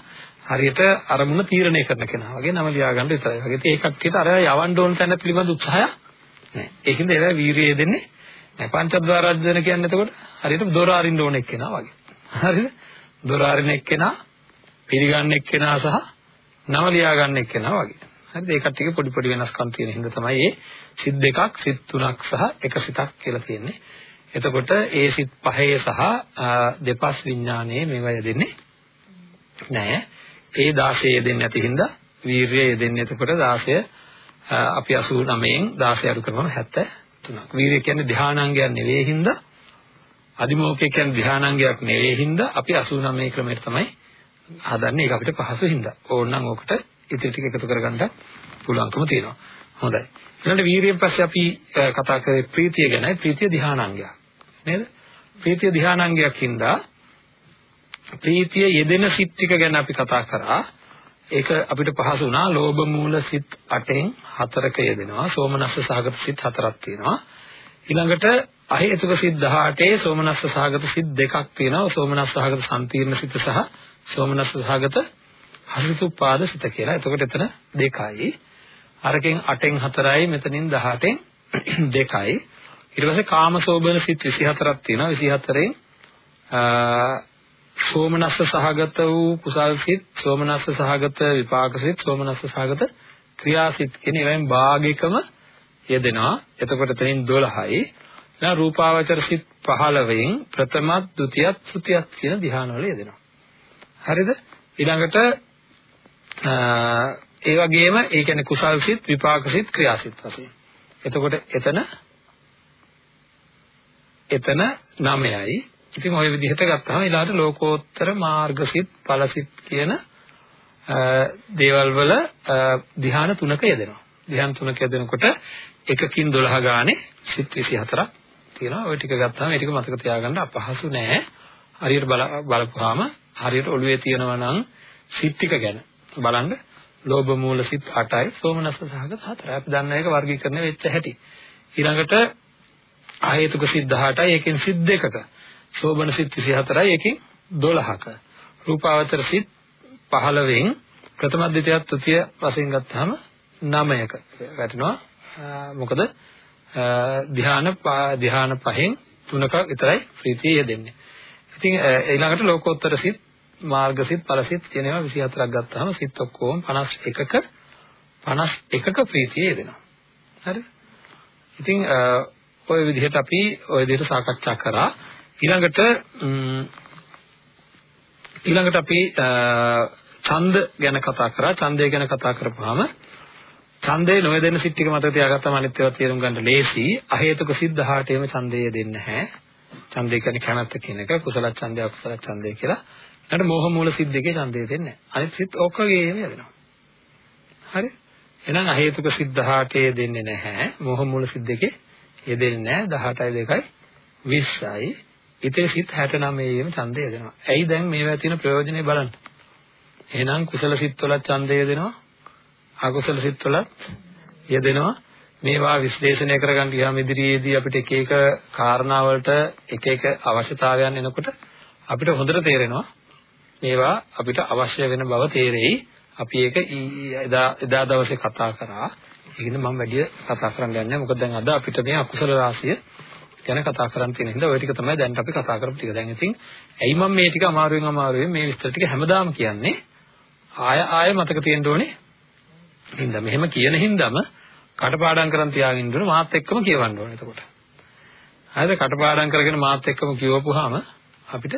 හරියට අරමුණ තීරණය කරන කෙනා වගේ නම ලියා ගන්න විතරයි. වගේ ඒකක් කියට අර යවන්න ඕන තැන පිළිබඳ උත්සාහය නැහැ. ඒකින්ද ඒවා වීරිය දෙන්නේ නැහැ. පංචද්වාරජන කියන්නේ එතකොට හරියට දොර අරින්න ඕන එක්කෙනා වගේ. හරිද? දොර අරින එක්කෙනා පිළිගන්න එක්කෙනා සහ නම ලියා ගන්න එක්කෙනා වගේ. හරිද? ඒ කට්ටියක පොඩි පොඩි වෙනස්කම් තියෙන හින්දා තමයි මේ සිත් දෙකක්, සිත් තුනක් සහ එක සිතක් කියලා තියෙන්නේ. එතකොට ඒ සිත් පහේ සහ දෙපස් විඥානයේ මේවා යෙදෙන්නේ නැහැ. ඒ 16 යෙදෙන්නේ නැති හින්දා වීරිය යෙදෙන්නේ එතකොට 16 අපි 89න් 16 අඩු කරපුවම 73ක්. වීරිය කියන්නේ ධානාංගයක් නෙවෙයි හින්දා අදිමෝක්ෂය කියන්නේ ධානාංගයක් නෙවෙයි හින්දා අපි 89 ක්‍රමයට තමයි හදන්නේ. ඒක අපිට පහසු හින්දා. ඕනනම් ඕකට ඉතිරි ටික එකතු කරගන්න පුළුවන්කම තියෙනවා. හොඳයි. ඊළඟට වීරියෙන් පස්සේ අපි කතා කරේ ප්‍රීතිය ගැනයි. ප්‍රීතිය ධානාංගයක්. නේද? ප්‍රීතිය ධානාංගයක් හින්දා ප්‍රීතිය යෙදෙන සිත් ටික ගැන අපි කතා කරා. ඒක අපිට පහසු වුණා. ලෝභ මූල සිත් 8න් 4ක යෙදෙනවා. සෝමනස්ස සහගත සිත් 4ක් තියෙනවා. ඊළඟට අහේතුක සිත් 18 සෝමනස්ස සහගත සිත් දෙකක් තියෙනවා. සෝමනස්ස සහගත සම්පීර්ණ සිත් සහ සෝමනස්ස සහගත හරිසුපාද සිත කියලා. එතකොට එතන දෙකයි. අරකින් 8න් 4යි මෙතනින් 18න් 2යි. ඊට පස්සේ කාමසෝබන සිත් 24ක් තියෙනවා. 24න් සෝමනස්ස සහගත වූ කුසල් සිත්, සෝමනස්ස සහගත විපාක සිත්, සෝමනස්ස සහගත ක්‍රියා සිත් කියන ඒවායින් භාගිකම යෙදෙනවා. එතකොට එතනින් 12යි. ඊළඟ රූපාවචර සිත් 15න් ප්‍රථම, ဒုတိ ය, තෘතිය කියන ධ්‍යානවල යෙදෙනවා. හරිද? ඊළඟට ඒ වගේම ඒ කියන්නේ කුසල් සිත්, විපාක සිත්, ක්‍රියා සිත් වශයෙන්. එතකොට එතන එතන 9යි. ඉතින් ওই විදිහට ගත්තාම ඊළඟට ලෝකෝත්තර මාර්ගසිත ඵලසිත කියන දේවල් වල ධ්‍යාන තුනක යෙදෙනවා. ධ්‍යාන තුනක යෙදෙනකොට එකකින් 12 ගානේ සිත් 24ක් තියෙනවා. ওই ටික ගත්තාම ඒ ටික මතක තියාගන්න අපහසු නෑ. හරියට බලපුවාම හරියට ඔළුවේ තියෙනවා නම් සිත් ටික ගැන බලන්න ලෝභ මූල සිත් 8යි සෝමනස්ස සහගත 4යි. අපි දන්න එක වර්ගීකරණය වෙච්ච හැටි. ඊළඟට අහේතුක සිත් 18යි ඒකෙන් සිත් දෙකක. සෝබන සිත් 24යි එකකින් 12ක. රූපාවචර සිත් 15න් ප්‍රථම ද්විතිය තෘතිය වශයෙන් ගත්තාම 9ක වැටෙනවා. මොකද ධ්‍යාන ධ්‍යාන පහෙන් තුනක විතරයි ප්‍රීතිය යෙදෙන්නේ. ඉතින් ඊළඟට ලෝකෝත්තර සිත් මාර්ග සිත් ඵල සිත් කියන ඒවා 24ක් ගත්තාම සිත් ඔක්කොම 51ක 51ක ප්‍රීතිය යෙදෙනවා. හරිද? ඉතින් ওই විදිහට අපි ওই විදිහට සාකච්ඡා කරා. ඊළඟට ඊළඟට අපි ඡන්ද ගැන කතා කරා. ඡන්දය ගැන කතා කරපුවාම ඡන්දේ නොයදෙන සිත් ටික මතක තියාගත්තම අනිත් ඒවා තේරුම් ගන්න ලේසි. අහේතුක සිත් 18ේම ඡන්දය දෙන්නේ නැහැ. ඡන්දය කියන්නේ කැමැත්ත කියන එක. කුසල ඡන්දය අකුසල ඡන්දය කියලා. ඊට මොහ මූල සිත් දෙකේ ඡන්දය දෙන්නේ නැහැ. අනිත් සිත් ඔක්කොගේම යදෙනවා. හරි? එහෙනම් අහේතුක සිත් 18 දෙන්නේ නැහැ. මොහ මූල සිත් දෙකේ යෙදෙන්නේ නැහැ 18යි 2යි 20යි ඉතින් සිත් 69ේම ඡන්දය දෙනවා. ඇයි දැන් මේවා තියෙන ප්‍රයෝජනේ බලන්න. එහෙනම් කුසල සිත්වල ඡන්දය දෙනවා. අකුසල සිත්වල යෙදෙනවා. මේවා විශ්ලේෂණය කරගන්න ගියාම ඉදිරියේදී අපිට එක එක කාරණා වලට එක එක අවශ්‍යතාවයන් එනකොට අපිට හොඳට තේරෙනවා මේවා අපිට අවශ්‍ය වෙන බව තේරෙයි. අපි ඒක එදා එදා දවසේ කතා කරා. ඒකින්ද මම වැඩි කතා කරන්න යන්නේ නැහැ. මොකද දැන් අද අපිට මේ අකුසල රාශිය ගැන කතා කරන්න තියෙන හින්දා ওই ටික තමයි දැන් අපි කතා කරපු ටික. දැන් ඉතින් ඇයි මම මේ ටික අමාරුවෙන් අමාරුවෙන් මේ විස්තර ටික හැමදාම කියන්නේ ආය ආය මතක තියෙන්න ඕනේ. හින්දා මෙහෙම කියන හින්දාම කටපාඩම් කරන් තියාගෙන ඉන්න මාත් එක්කම කියවන්න ඕනේ එතකොට. හරිද? කටපාඩම් කරගෙන මාත් එක්කම කියවපුවාම අපිට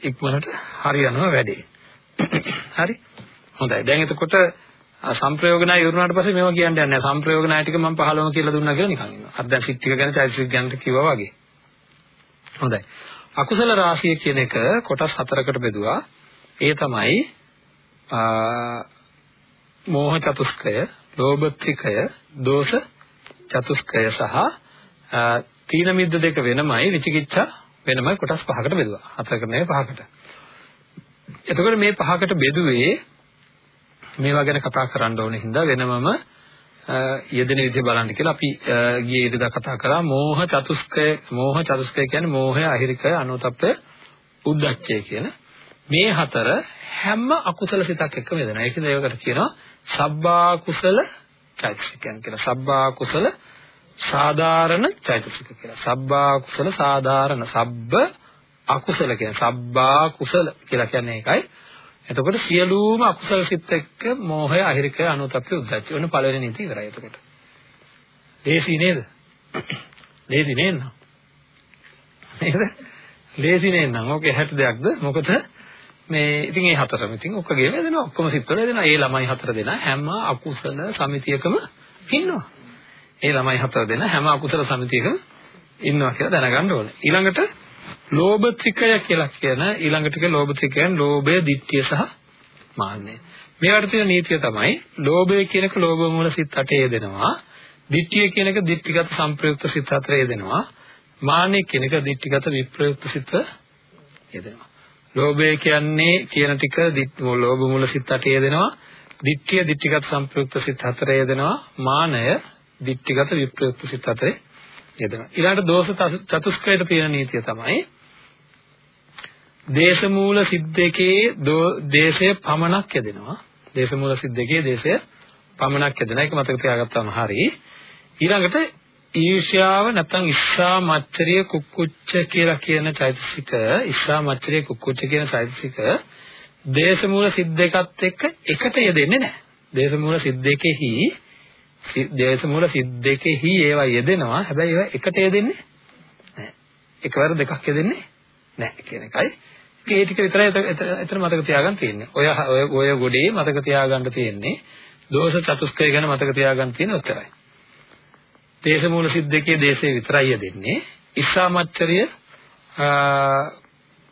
ඉක්මනට හරියනවා වැඩේ. හරි? හොඳයි. දැන් එතකොට සම්ප්‍රයෝග ණය ඉවරනාට පස්සේ මේවා කියන්නේ නැහැ. සම්ප්‍රයෝග ණය ටික මම 15ම කියලා දුන්නා කියලා නිකන් ඉන්නවා. අර දැන් සිත් ටික ගැන චෛතසික ගැන කිව්වා වගේ. හොඳයි. අකුසල රාශිය කියන එක කොටස් හතරකට බෙදුවා. ඒ තමයි මෝහ චතුස්කය, ලෝභ ත්‍රිකය, දෝෂ චතුස්කය සහ තීන මිද්ද දෙක වෙනමයි විචිකිච්ඡා වෙනමයි කොටස් පහකට බෙදුවා. හතරකට නෙවෙයි පහකට. එතකොට මේ පහකට බෙදුවේ මේවා ගැන කතා කරන්න ඕනේ හින්දා වෙනමම යෙදෙන විදිහ බලන්න කියලා අපි ගියේ ඉරිදා කතා කරා මෝහ චතුස්කය මෝහ චතුස්කය කියන්නේ මෝහය අහිරිකය අනුතප්පය උද්දච්චය කියන. මේ හතර හැම අකුසල සිතක් එක්කම යෙදෙනවා ඒකද ඒකට කියනවා සබ්බා කුසල චෛතසිකයන් කියලා. සබ්බා කුසල සාධාරණ චෛතසික කියලා. සබ්බා කුසල සාධාරණ සබ්බ අකුසල කියන. සබ්බා කුසල කියලා කියන්නේ ඒකයි. එතකොට සියලුම අකුසල සිත් එක්ක මෝහය, අහිරිකය, අනුතප්පය, උද්දච්චය වෙන පළවෙනි නීති ඉවරයි එතකොට. ලේසි නේද? ලේසි නේද? නේද? ලේසි නේද? ඕකේ හැට දෙයක්ද? මොකද මේ ඉතින් ඒ හතරම ඉතින් ඔක්කොගේම දෙනවා ඔක්කොම සිත්වල දෙනවා. ඒ ළමයි හතර දෙනා හැම අකුසල සමිතියකම ඉන්නවා. ඒ ළමයි හතර දෙනා හැම අකුසල සමිතියකම ඉන්නවා කියලා දැනගන්න ඕනේ. ඊළඟට ලෝභ ත්‍රිකය කියලා කියන ඊළඟ ටික ලෝභ ත්‍රිකයන් ලෝභය, ditthිය සහ මාන්නය. මේවට තියෙන නීතිය තමයි ලෝභය කියන එක ලෝභ මූල සිත් 8 යෙදෙනවා. ditthිය කියන එක ditthිගත සංප්‍රයුක්ත සිත් 4 යෙදෙනවා. මාන්නය කියන එක ditthිගත විප්‍රයුක්ත සිත් යෙදෙනවා. ලෝභය කියන්නේ කියන ටික ලෝභ මූල සිත් 8 යෙදෙනවා. ditthිය ditthිගත සංප්‍රයුක්ත සිත් 4 යෙදෙනවා. මානය ditthිගත විප්‍රයුක්ත සිත් 4 යෙදෙනවා. ඊළඟට දෝෂ චතුස්කයට තියෙන නීතිය තමයි දේශ මූල සිත් දෙකේ දේශය පමණක් යෙදෙනවා. දේශ මූල සිත් දෙකේ දේශය පමණක් යෙදෙනවා. ඒක මතක තියාගත්තාම හරි. ඊළඟට ඊර්ෂ්‍යාව නැත්නම් ඉස්සා මච්චරිය කුක්කුච්ච කියලා කියන චෛතසික ඉස්සා මච්චරිය කුක්කුච්ච කියන චෛතසික දේශ මූල සිත් දෙකත් එක්ක එකට යෙදෙන්නේ නැහැ. දේශ මූල සිත් දෙකෙහි දේශ මූල සිත් දෙකෙහි ඒවා යෙදෙනවා. හැබැයි ඒවා එකට යෙදෙන්නේ නැහැ. එකවර දෙකක් යෙදෙන්නේ නැහැ කියන එකයි ඒ ටික විතරයි එතන මතක තියාගන්න තියෙන්නේ. ඔය ඔය ගොඩේ මතක තියාගන්න තියෙන්නේ දෝෂ චතුස්කය ගැන මතක තියාගන්න තියෙන උත්තරයි. දේශ මූල සිද්දකේ දේශේ විතරයි දෙන්නේ. ඉස්සාමච්චරිය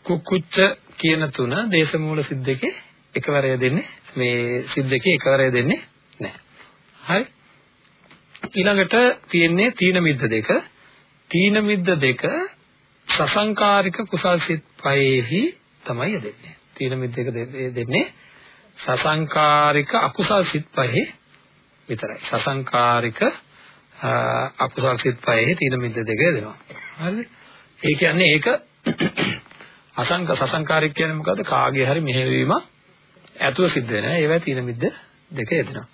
කුක්කුච්ච කියන තුන දේශ මූල සිද්දකේ එකවරය දෙන්නේ මේ සිද්දකේ එකවරය දෙන්නේ නැහැ. හරි. ඊළඟට තියෙන්නේ තීන මිද්ද දෙක. තීන මිද්ද දෙක සසංකාරික කුසල් සිත් පහේහි තමයි දෙන්නේ. තීන මිද්දක දෙන්නේ සසංකාරික අකුසල් සිත් පහේ විතරයි. සසංකාරික අකුසල් සිත් පහේ තීන මිද්ද දෙක දෙනවා. හරිද? ඒ කියන්නේ ඒක අසංක සසංකාරික කියන්නේ මොකද්ද? කාගේ හරි මෙහෙවීම ඇතුව සිද්ධ වෙන. ඒවයි තීන මිද්ද දෙක යෙදෙනවා.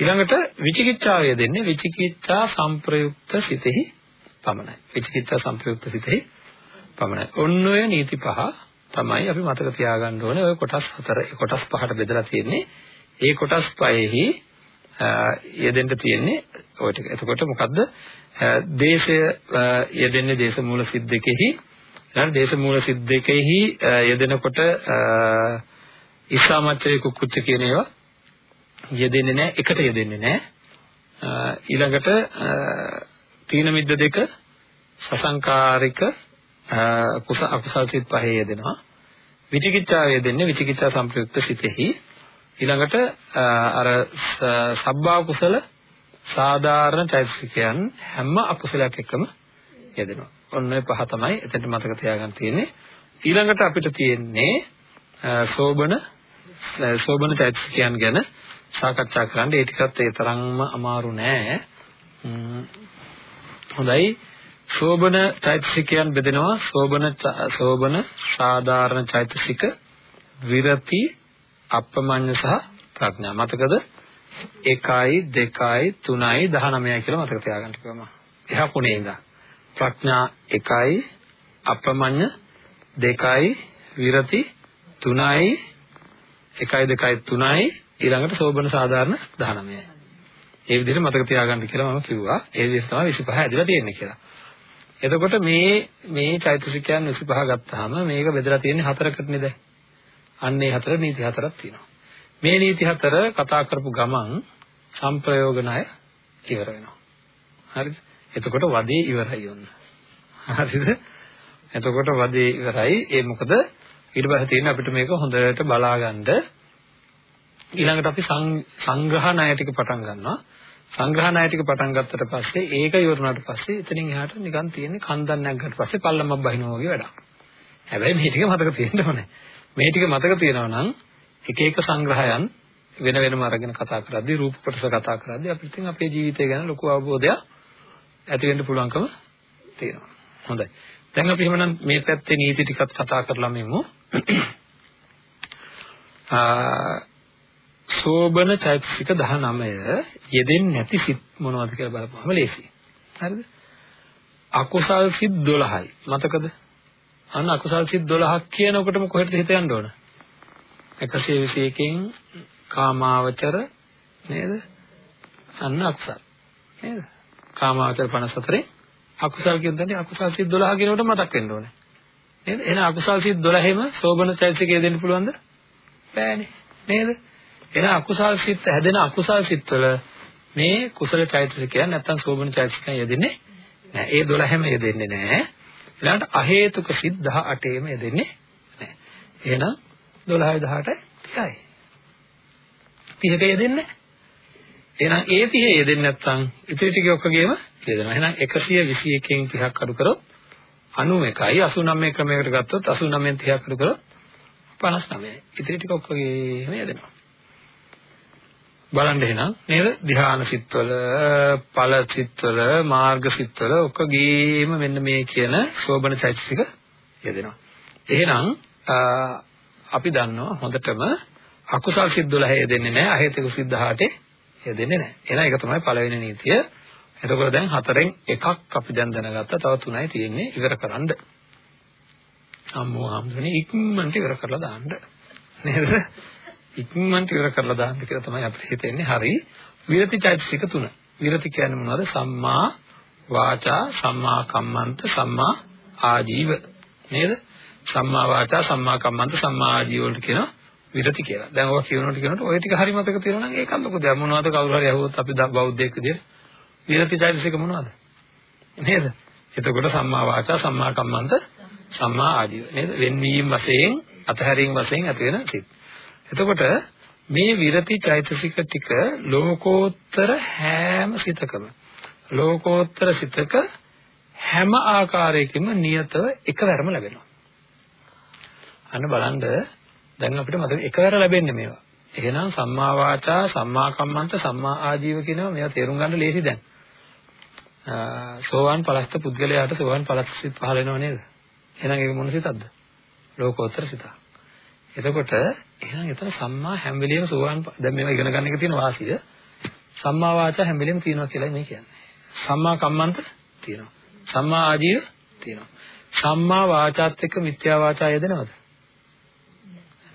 ඊළඟට විචිකිච්ඡාව යෙදෙන්නේ විචිකිච්ඡා සංප්‍රයුක්ත සිතෙහි පමණයි. විචිකිච්ඡා සංප්‍රයුක්ත සිතෙහි පමණයි. ඔන්න ඔය නීති පහ තමයි අපි මතක තියාගන්න ඕනේ. ඔය කොටස් හතර කොටස් පහට බෙදලා තියෙන්නේ. ඒ කොටස් පහෙහි යෙදෙන්න තියෙන්නේ ඔය ටික. එතකොට මොකද්ද? දේශය යෙදෙන්නේ දේශ මූල සිද්දකෙහි ඊළඟ දේශ මූල සිද්දකෙහි යෙදෙනකොට ඉස්සාමච්චේ කුක්කුච්ච කියන ඒවා යෙදෙන්නේ නැහැ. එකට යෙදෙන්නේ නැහැ. ඊළඟට තීන මිද්ද දෙක සසංකාරික කුස අකුසල් සිත් පහේ යෙදෙනවා. විචිකිච්ඡාවේ දෙන්නේ විචිකිච්ඡා සංප්‍රයුක්ත සිතෙහි ඊළඟට අර සබ්බා කුසල සාධාරණ චෛතසිකයන් හැම අකුසලයක් එක්කම යෙදෙනවා. ඔන්න ඔය පහ තමයි එතනට මතක තියාගන්න තියෙන්නේ. ඊළඟට අපිට තියෙන්නේ සෝබන සෝබන චෛතසිකයන් ගැන සාකච්ඡා කරන්න. ඒ ටිකත් ඒ තරම්ම අමාරු නෑ. හොඳයි. සෝබන චෛතසිකයන් බෙදෙනවා. සෝබන සෝබන සාධාරණ චෛතසික විරති අප්‍රමඤ්ඤ සහ ප්‍රඥා. මතකද? 1යි 2යි 3යි 19යි කියලා මතක තියාගන්න කිව්වම එහා කොනේ ඉඳන්. ප්‍රඥා 1යි අප්‍රමඤ්ඤ 2යි විරති 3යි 1යි 2යි 3යි ඊළඟට සෝබන සාධාරණ 19යි ඒ විදිහට මතක තියාගන්න කියලා මම කිව්වා ඒ විදිහට තමයි 25 ඇදලා තියෙන්නේ කියලා එතකොට මේ මේ චෛතසිකයන් 25 ගත්තාම මේක බෙදලා තියෙන්නේ හතරකට නේද? අන්න ඒ හතර නීති හතරක් තියෙනවා. මේ නීති හතර කතා කරපු ගමන් සංප්‍රයෝග ණය ඉවර වෙනවා. හරිද? එතකොට වදේ ඉවරයි ඔන්න. හරිද? එතකොට වදේ ඉවරයි. ඒ මොකද ඊට පස්සේ තියෙන අපිට මේක හොඳට බලාගන්න ඊළඟට අපි සංග්‍රහ ණය ටික පටන් ගන්නවා. සංග්‍රහණය ටික පටන් ගත්තට පස්සේ ඒක ඉවරනාට පස්සේ එතනින් එහාට නිකන් තියෙන්නේ කන්දන් නැග්ගට පස්සේ පල්ලමක් බහිනවා වගේ වැඩක්. හැබැයි මේ ටික මතක තියෙන්න ඕනේ. මේ ටික මතක තියෙනවා නම් එක එක සංග්‍රහයන් වෙන වෙනම අරගෙන කතා කරද්දී රූප කොටස කතා කරද්දී අපිට ඉතින් අපේ ජීවිතය ගැන ලොකු අවබෝධයක් ඇති වෙන්න පුළුවන්කම තියෙනවා. හොඳයි. දැන් අපි එහෙමනම් මේ පැත්තේ නීති ටිකක් කතා කරලා මෙමු. සෝබන චෛතසික 19 යෙදෙන්නේ නැති සිත් මොනවද කියලා බලපුවම ලේසියි. හරිද? අකුසල් සිත් 12යි. මතකද? අන්න අකුසල් සිත් 12ක් කියනකොටම කොහෙටද හිත යන්න ඕන? 121කින් කාමාවචර නේද? අන්න අකුසල්. නේද? කාමාවචර 54 අකුසල් කියන දන්නේ අකුසල් සිත් 12 කියනකොට මතක් වෙන්න ඕනේ. නේද? එහෙනම් අකුසල් සිත් 12ෙම සෝබන චෛතසිකය දෙන්න පුළුවන්ද? බෑනේ. නේද? එහෙනම් අකුසල් සිත් හැදෙන අකුසල් සිත්වල මේ කුසල චෛතසිකයන් නැත්තම් සෝබන චෛතසිකයන් යෙදෙන්නේ නැහැ. ඒ 12ෙම යෙදෙන්නේ නැහැ. ඊළඟට අහේතුක සිත් 18ෙම යෙදෙන්නේ නැහැ. එහෙනම් 12 18 30යි. 30ක යෙදෙන්නේ නැහැ. එහෙනම් ඒ 30 යෙදෙන්නේ නැත්නම් ඉතිරි ටික ඔක්කොගේම යෙදෙනවා. එහෙනම් 121කින් 30ක් අඩු කරොත් 91යි 89 ක්‍රමයකට ගත්තොත් 89න් 30ක් අඩු කරොත් 59යි. ඉතිරි ටික ඔක්කොගේම යෙදෙනවා. බලන්න එහෙනම් නේද? ධ්‍යාන සිත්වල, ඵල සිත්වල, මාර්ග සිත්වල ඔක්කොගේම මෙන්න මේ කියන ශෝබන චෛතසික යෙදෙනවා. එහෙනම් අපි දන්නවා හොඳටම අකුසල් සිත් 12 යෙදෙන්නේ නැහැ, අහේතුක සිත් 18 යෙදෙන්නේ නැහැ. එහෙනම් ඒක තමයි පළවෙනි නීතිය. එතකොට දැන් හතරෙන් එකක් අපි දැන් දැනගත්තා. තව තුනයි තියෙන්නේ ඉවර කරන්න. අම්මෝ හම්දුනේ ඉක්මනට ඉවර කරලා දාන්න. නේද? ඉක්මනට ඉවර කරලා දාන්න කියලා තමයි අපිට හිතෙන්නේ. හරි. විරති චෛතසික තුන. විරති කියන්නේ මොනවද? සම්මා වාචා, සම්මා කම්මන්ත, සම්මා ආජීව. නේද? සම්මා වාචා, සම්මා කම්මන්ත, සම්මා ආජීව වලට කියනවා විරති කියලා. දැන් ඔය කියනකොට කියනකොට ඔය ටික හරි මතක තියෙනවා නම් ඒකත් ලොකු දෙයක්. මොනවද කවුරු හරි අහුවොත් අපි බෞද්ධයෙක් විදිහට විරති චෛතසික මොනවද? නේද? එතකොට සම්මා වාචා, සම්මා කම්මන්ත, සම්මා ආජීව. නේද? වෙන්වීම වශයෙන්, අතහැරීම වශයෙන් ඇති වෙන සිත්. එතකොට මේ විරති චෛතසික ටික ලෝකෝත්තර හැම සිතකම ලෝකෝත්තර සිතක හැම ආකාරයකින්ම නියතව එකවරම ලැබෙනවා. අන්න බලන්න දැන් අපිට මතක එකවර ලැබෙන්නේ මේවා. එහෙනම් සම්මා වාචා, සම්මා කම්මන්ත, සම්මා ආජීව කියනවා මේවා තේරුම් ගන්න ලේසි දැන්. සෝවාන් පලස්ත පුද්ගලයාට සෝවාන් පලස්ත සිත් පහල වෙනව නේද? එහෙනම් ඒක මොන සිතක්ද? ලෝකෝත්තර සිතක්. එතකොට එහෙනම් එතන සම්මා හැම වෙලෙම සෝවාන් දැන් මේවා ඉගෙන ගන්න එක තියෙන වාසිය සම්මා වාචා හැම වෙලෙම තියෙනවා කියලා මේ කියන්නේ. සම්මා කම්මන්ත තියෙනවා. සම්මා ආජීව තියෙනවා. සම්මා වාචාත් එක්ක මිත්‍යා වාචා යෙදෙනවද?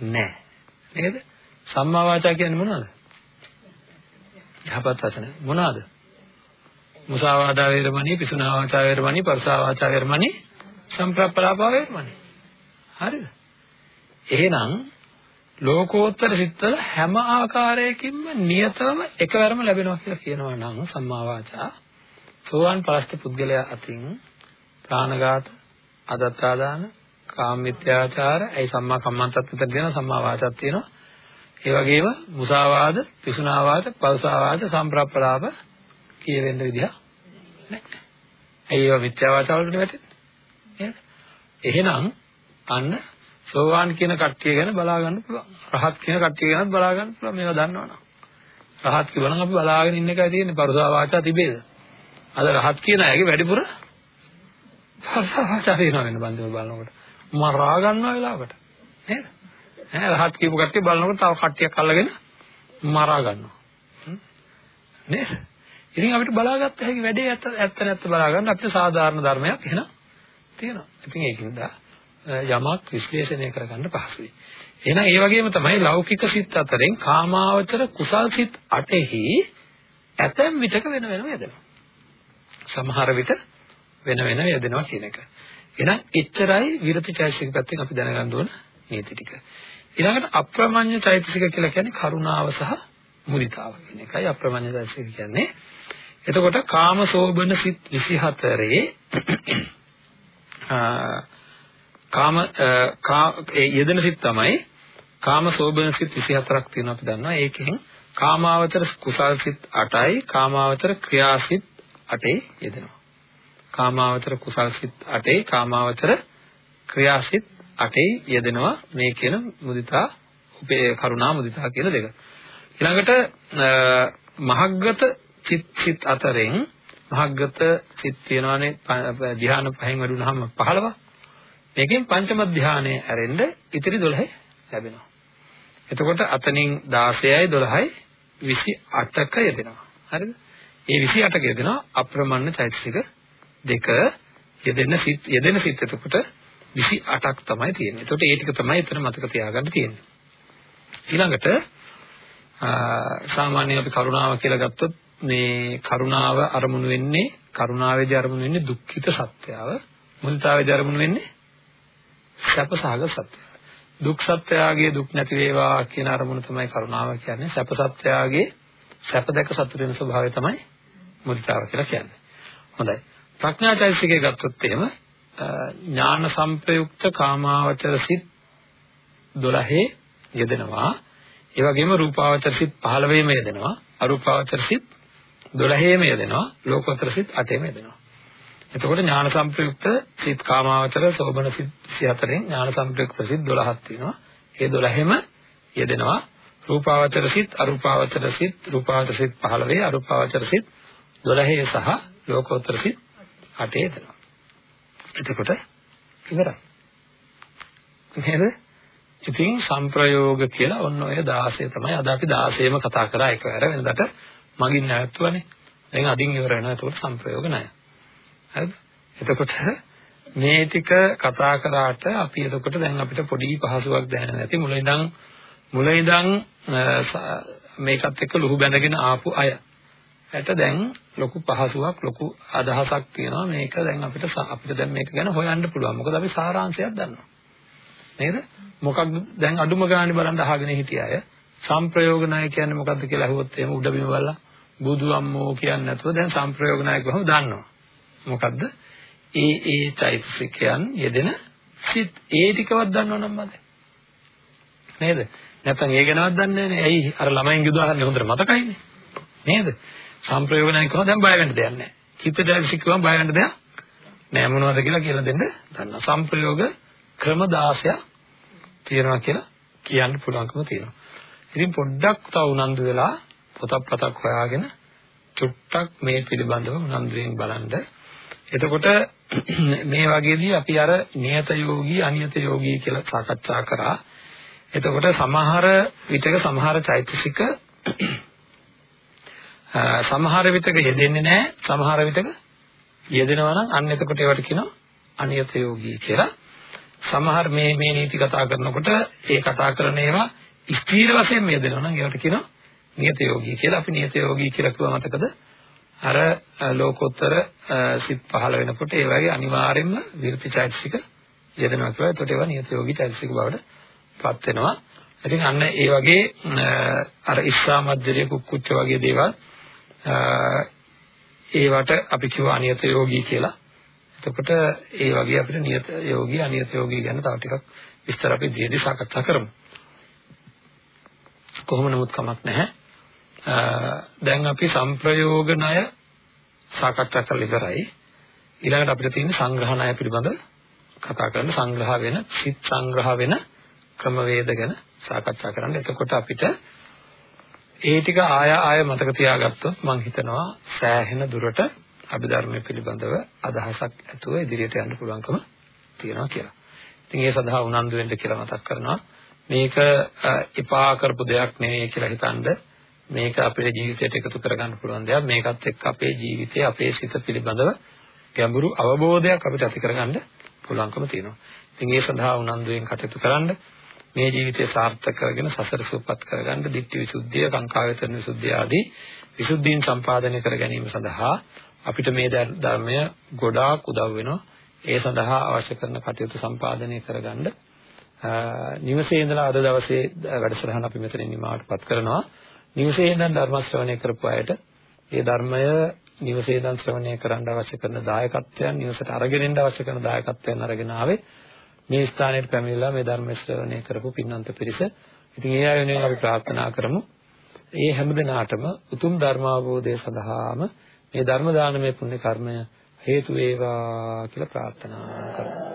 නැහැ. නේද? සම්මා වාචා කියන්නේ මොනවද? යහපත් වචන. මොනවද? මුසාවාදා වේරමණී, පිසුනා වාචා වේරමණී, පරසා වාචා වේරමණී, සම්ප්‍රප්පලාපා වේරමණී. හරිද? එහෙනම් ලෝකෝත්තර සිත්වල හැම ආකාරයකින්ම නියතවම එකවරම ලැබෙනවා කියලා කියනවා නම් සම්මා වාචා සෝවාන් පලස්ත පුද්ගලයා අතින් ප්‍රාණඝාත අදත්තාදාන කාම මිත්‍යාචාර, ඇයි සම්මා කම්මන්තත් විතර දෙනවා සම්මා වාචාත් තියෙනවා. ඒ වගේම මුසාවාද, පිසුනාවාද, පෞසාවාද, සම්ප්‍රප්පලාප කියවෙන්න විදිහ නැහැ. ඒවා මිත්‍යා වාචා වලට වැටෙන්නේ. එහෙනම් අන්න සෝවාන් කියන කට්ටිය ගැන බලා ගන්න පුළුවන්. රහත් කියන කට්ටිය ගැනත් බලා ගන්න පුළුවන්. මේවා දන්නවනම්. රහත් කියවනම් අපි බලාගෙන ඉන්න එකයි තියෙන්නේ. පරුසා වාචා තිබේද? අද රහත් කියන අයගේ වැඩිපුර පරුසා වාචා තියෙනවා වෙන බන්දිවල බලනකොට. මරා ගන්නවා වෙලාවකට නේද ඈ රහත් කියපු කට්ටිය බලනකොට තව කට්ටියක් අල්ලගෙන මරා ගන්නවා නේද ඉතින් අපිට බලාගත්ත හැකි වැඩේ ඇත්ත ඇත්ත නැත්ත බලා ගන්න අපිට සාධාරණ ධර්මයක් එහෙනම් තියෙනවා ඉතින් ඒකින්ද යමක් විශ්ලේෂණය කරගන්න පහසුයි එහෙනම් ඒ වගේම තමයි ලෞකික සිත් අතරින් කාමාවචර කුසල් සිත් අටෙහි ඇතැම් විටක වෙන වෙනම යෙදෙනවා සමහර විට වෙන වෙන යෙදෙනවා කියන එක එහෙනම් එච්චරයි විරති චෛතසික පැත්තෙන් අපි දැනගන්න ඕන නීති ටික. ඊළඟට අප්‍රමඤ්ඤ චෛතසික කියලා කියන්නේ කරුණාව සහ මුදිතාව කියන එකයි අප්‍රමඤ්ඤ චෛතසික කියන්නේ. එතකොට කාමසෝබන සිත් 24 කාම ඒ යෙදෙන සිත් තමයි කාමසෝබන සිත් 24ක් තියෙනවා අපි දන්නවා. ඒකෙන් කාමාවචර කුසල් සිත් 8යි කාමාවචර ක්‍රියා සිත් 8 යෙදෙනවා. කාමාවචර කුසල් සිත් 8යි කාමාවචර ක්‍රියාසිත 8යි යෙදෙනවා මේ කියන මුදිතා උපේ කරුණා මුදිතා කියන දෙක. ඊළඟට මහග්ගත චිත් සිත් අතරින් මහග්ගත සිත් තියෙනවානේ ධ්‍යාන පහෙන් වැඩුණාම 15. මේකෙන් පංචම ධ්‍යානයේ ඇරෙන්න ඉතිරි 12 ලැබෙනවා. එතකොට අතනින් 16යි 12යි 28ක යෙදෙනවා. හරිද? ඒ 28ක යෙදෙනවා අප්‍රමන්න චෛතසික දෙක යෙදෙන සිත් යෙදෙන සිත් එතකොට 28ක් තමයි තියෙන්නේ. එතකොට ඒ ටික තමයි එතන මතක තියාගන්න තියෙන්නේ. ඊළඟට සාමාන්‍යයෙන් අපි කරුණාව කියලා ගත්තොත් මේ කරුණාව අරමුණු වෙන්නේ කරුණාවේදී අරමුණු වෙන්නේ දුක්ඛිත සත්‍යාව. මුදිතාවේදී අරමුණු වෙන්නේ සැපසහගත සත්‍යය. දුක් සත්‍යයගේ දුක් නැති වේවා කියන අරමුණ තමයි කරුණාව කියන්නේ. සැප සත්‍යයගේ සැප දැක සතුට වෙන ස්වභාවය තමයි මුදිතාව කියලා කියන්නේ. හොඳයි. ප්‍රඥාචෛතසිකය ගත්තොත් එහෙම ඥාන සංප්‍රයුක්ත කාමාවචර සිත් 12 යෙදෙනවා. ඒ වගේම රූපාවචර සිත් 15ෙම යෙදෙනවා. අරූපාවචර සිත් 12ෙම යෙදෙනවා. ලෝකෝත්තර සිත් 8ෙම යෙදෙනවා. එතකොට ඥාන සංප්‍රයුක්ත සිත් කාමාවචර සෝබන සිත් 34න් ඥාන සංප්‍රයුක්ත සිත් 12ක් තියෙනවා. ඒ 12ෙම යෙදෙනවා. රූපාවචර සිත්, අරූපාවචර සිත්, රූපාවචර සිත් 15, අරූපාවචර සිත් 12 සහ ලෝකෝත්තර සිත් 8 යෙදෙනවා. එතකොට ඉවරයි. නේද? ඉතින් සංප්‍රයෝග කියලා ඔන්න ඔය 16 තමයි අද අපි 16ම කතා කරා එකවර වෙනදට මගින් නැවතුණනේ. දැන් අදින් ඉවර වෙනවා. එතකොට සංප්‍රයෝග නැහැ. හරිද? එතකොට මේ ටික කතා කරාට අපි එතකොට දැන් අපිට පොඩි පහසුවක් දැනෙන්නේ නැති මුල ඉඳන් මුල ඉඳන් මේකත් එක්ක ලුහු බැඳගෙන ආපු අය. ඇට දැන් ලොකු පහසුවක් ලොකු අදහසක් තියෙනවා මේක දැන් අපිට අපිට දැන් මේක ගැන හොයන්න පුළුවන්. මොකද අපි සාරාංශයක් දන්නවා. නේද? මොකක්ද දැන් අඩුම ගානේ බලන්න අහගෙන හිටිය අය සංප්‍රයෝග ණය කියන්නේ මොකක්ද කියලා අහුවොත් එහෙම උඩ බිම බලලා බුදු අම්මෝ කියන්නේ නැතුව දැන් සංප්‍රයෝග ණය කොහොම දන්නවා. මොකද්ද? ඒ ඒ චෛතසිකයන් යෙදෙන සිත් ඒ ටිකවත් දන්නවනම් මද? නේද? නැත්නම් ඒ ගැනවත් දන්නේ නැහැ. ඇයි අර ළමයින්ගේ උදාහරණය හොඳට මතකයිනේ. නේද? සංප්‍රයෝගණය කරනවා දැන් බය වෙන්න දෙයක් නැහැ. චිත්තචෛතසික කිව්වම බය වෙන්න දෙයක් නැහැ මොනවද කියලා කියලා දෙන්න දන්නවා. සංප්‍රයෝග ක්‍රම 16ක් තියෙනවා කියලා කියන්න පුළුවන්කම තියෙනවා. ඉතින් පොඩ්ඩක් තව උනන්දු වෙලා පොතක් පතක් හොයාගෙන චුට්ටක් මේ පිළිබඳව උනන්දුවෙන් බලන්න. එතකොට මේ වගේදී අපි අර නියත යෝගී අනියත යෝගී කියලා සාකච්ඡා කරා. එතකොට සමහර විටක සමහර චෛතසික සමහර විටක යෙදෙන්නේ නැහැ සමහර විටක යෙදෙනවා නම් අන්න එතකොට ඒවට කියනවා අනියත යෝගී කියලා. සමහර මේ මේ නීති කතා කරනකොට ඒ කතා කරන ඒවා ස්ථීර වශයෙන් යෙදෙනවා නම් ඒවට කියනවා නියත යෝගී කියලා. අපි නියත යෝගී කියලා කිව්ව මතකද? අර ලෝකෝත්තර සිත් පහළ වෙනකොට ඒ වගේ අනිවාර්යයෙන්ම විරති චෛතසික යෙදෙනවා කියලා. ඒකට ඒවා නියත යෝගී චෛතසික බවට පත් වෙනවා. ඉතින් අන්න ඒ වගේ අර ඉස්සා මධ්‍යරිය කුක්කුච්ච වගේ දේවල් ඒවට අපි කියවා අනියත යෝගී කියලා. එතකොට ඒ වගේ අපිට නියත යෝගී අනියත යෝගී ගැන තව ටිකක් විස්තර අපි දිහදී සාකච්ඡා කරමු. කොහොම නමුත් කමක් නැහැ. දැන් අපි සංප්‍රයෝග ණය සාකච්ඡා කරලා ඉවරයි. ඊළඟට අපිට තියෙන සංග්‍රහ ණය පිළිබඳව කතා කරන්න සංග්‍රහ වෙන සිත් සංග්‍රහ වෙන ක්‍රමවේද ගැන සාකච්ඡා කරන්න. එතකොට අපිට ඒ ටික ආය ආය මතක තියාගත්තොත් මම හිතනවා සෑහෙන දුරට අභිධර්මයේ පිළිබඳව අදහසක් ඇතුව ඉදිරියට යන්න පුළුවන්කම තියෙනවා කියලා. ඉතින් ඒ සඳහා උනන්දු වෙන්න කියලා මතක් කරනවා. මේක එපා කරපු දෙයක් නෙවෙයි කියලා හිතනද මේක අපේ ජීවිතයට එකතු කරගන්න පුළුවන් දෙයක්. මේකත් එක්ක අපේ ජීවිතයේ අපේ සිත පිළිබඳව ගැඹුරු අවබෝධයක් අපිට ඇති කරගන්න පුළුවන්කම තියෙනවා. ඉතින් ඒ සඳහා උනන්දුවෙන් කටයුතු කරන්න මේ ජීවිතය සාර්ථක කරගෙන සසර සුවපත් කරගන්න ditthi visuddhiya, කාංකායතන විසුද්ධිය ආදී විසුද්ධීන් සම්පාදනය කර ගැනීම සඳහා අපිට මේ ධර්මය ගොඩාක් උදව් වෙනවා. ඒ සඳහා අවශ්‍ය කරන කටයුතු සම්පාදනය කරගන්න නිවසේ ඉඳලා අද දවසේ වැඩසටහන අපි මෙතනින් නිමාවටපත් කරනවා. නිවසේ ඉඳන් ධර්ම ශ්‍රවණය කරපු අයට ඒ ධර්මය නිවසේ ඉඳන් ශ්‍රවණය කරන්න අවශ්‍ය කරන දායකත්වයන් නිවසට අරගෙන එන්න අවශ්‍ය කරන දායකත්වයන් අරගෙන ආවේ මේ ස්ථානයට පැමිණිලා මේ ධර්ම ශ්‍රවණය කරපු පින්නන්ත පිරිස. ඉතින් ඒ අය වෙනුවෙන් අපි ප්‍රාර්ථනා කරමු. ඒ හැම දිනාටම උතුම් ධර්මාවබෝධය සඳහාම මේ ධර්ම දානමය පුණ්‍ය කර්මය හේතු වේවා කියලා ප්‍රාර්ථනා කරමු.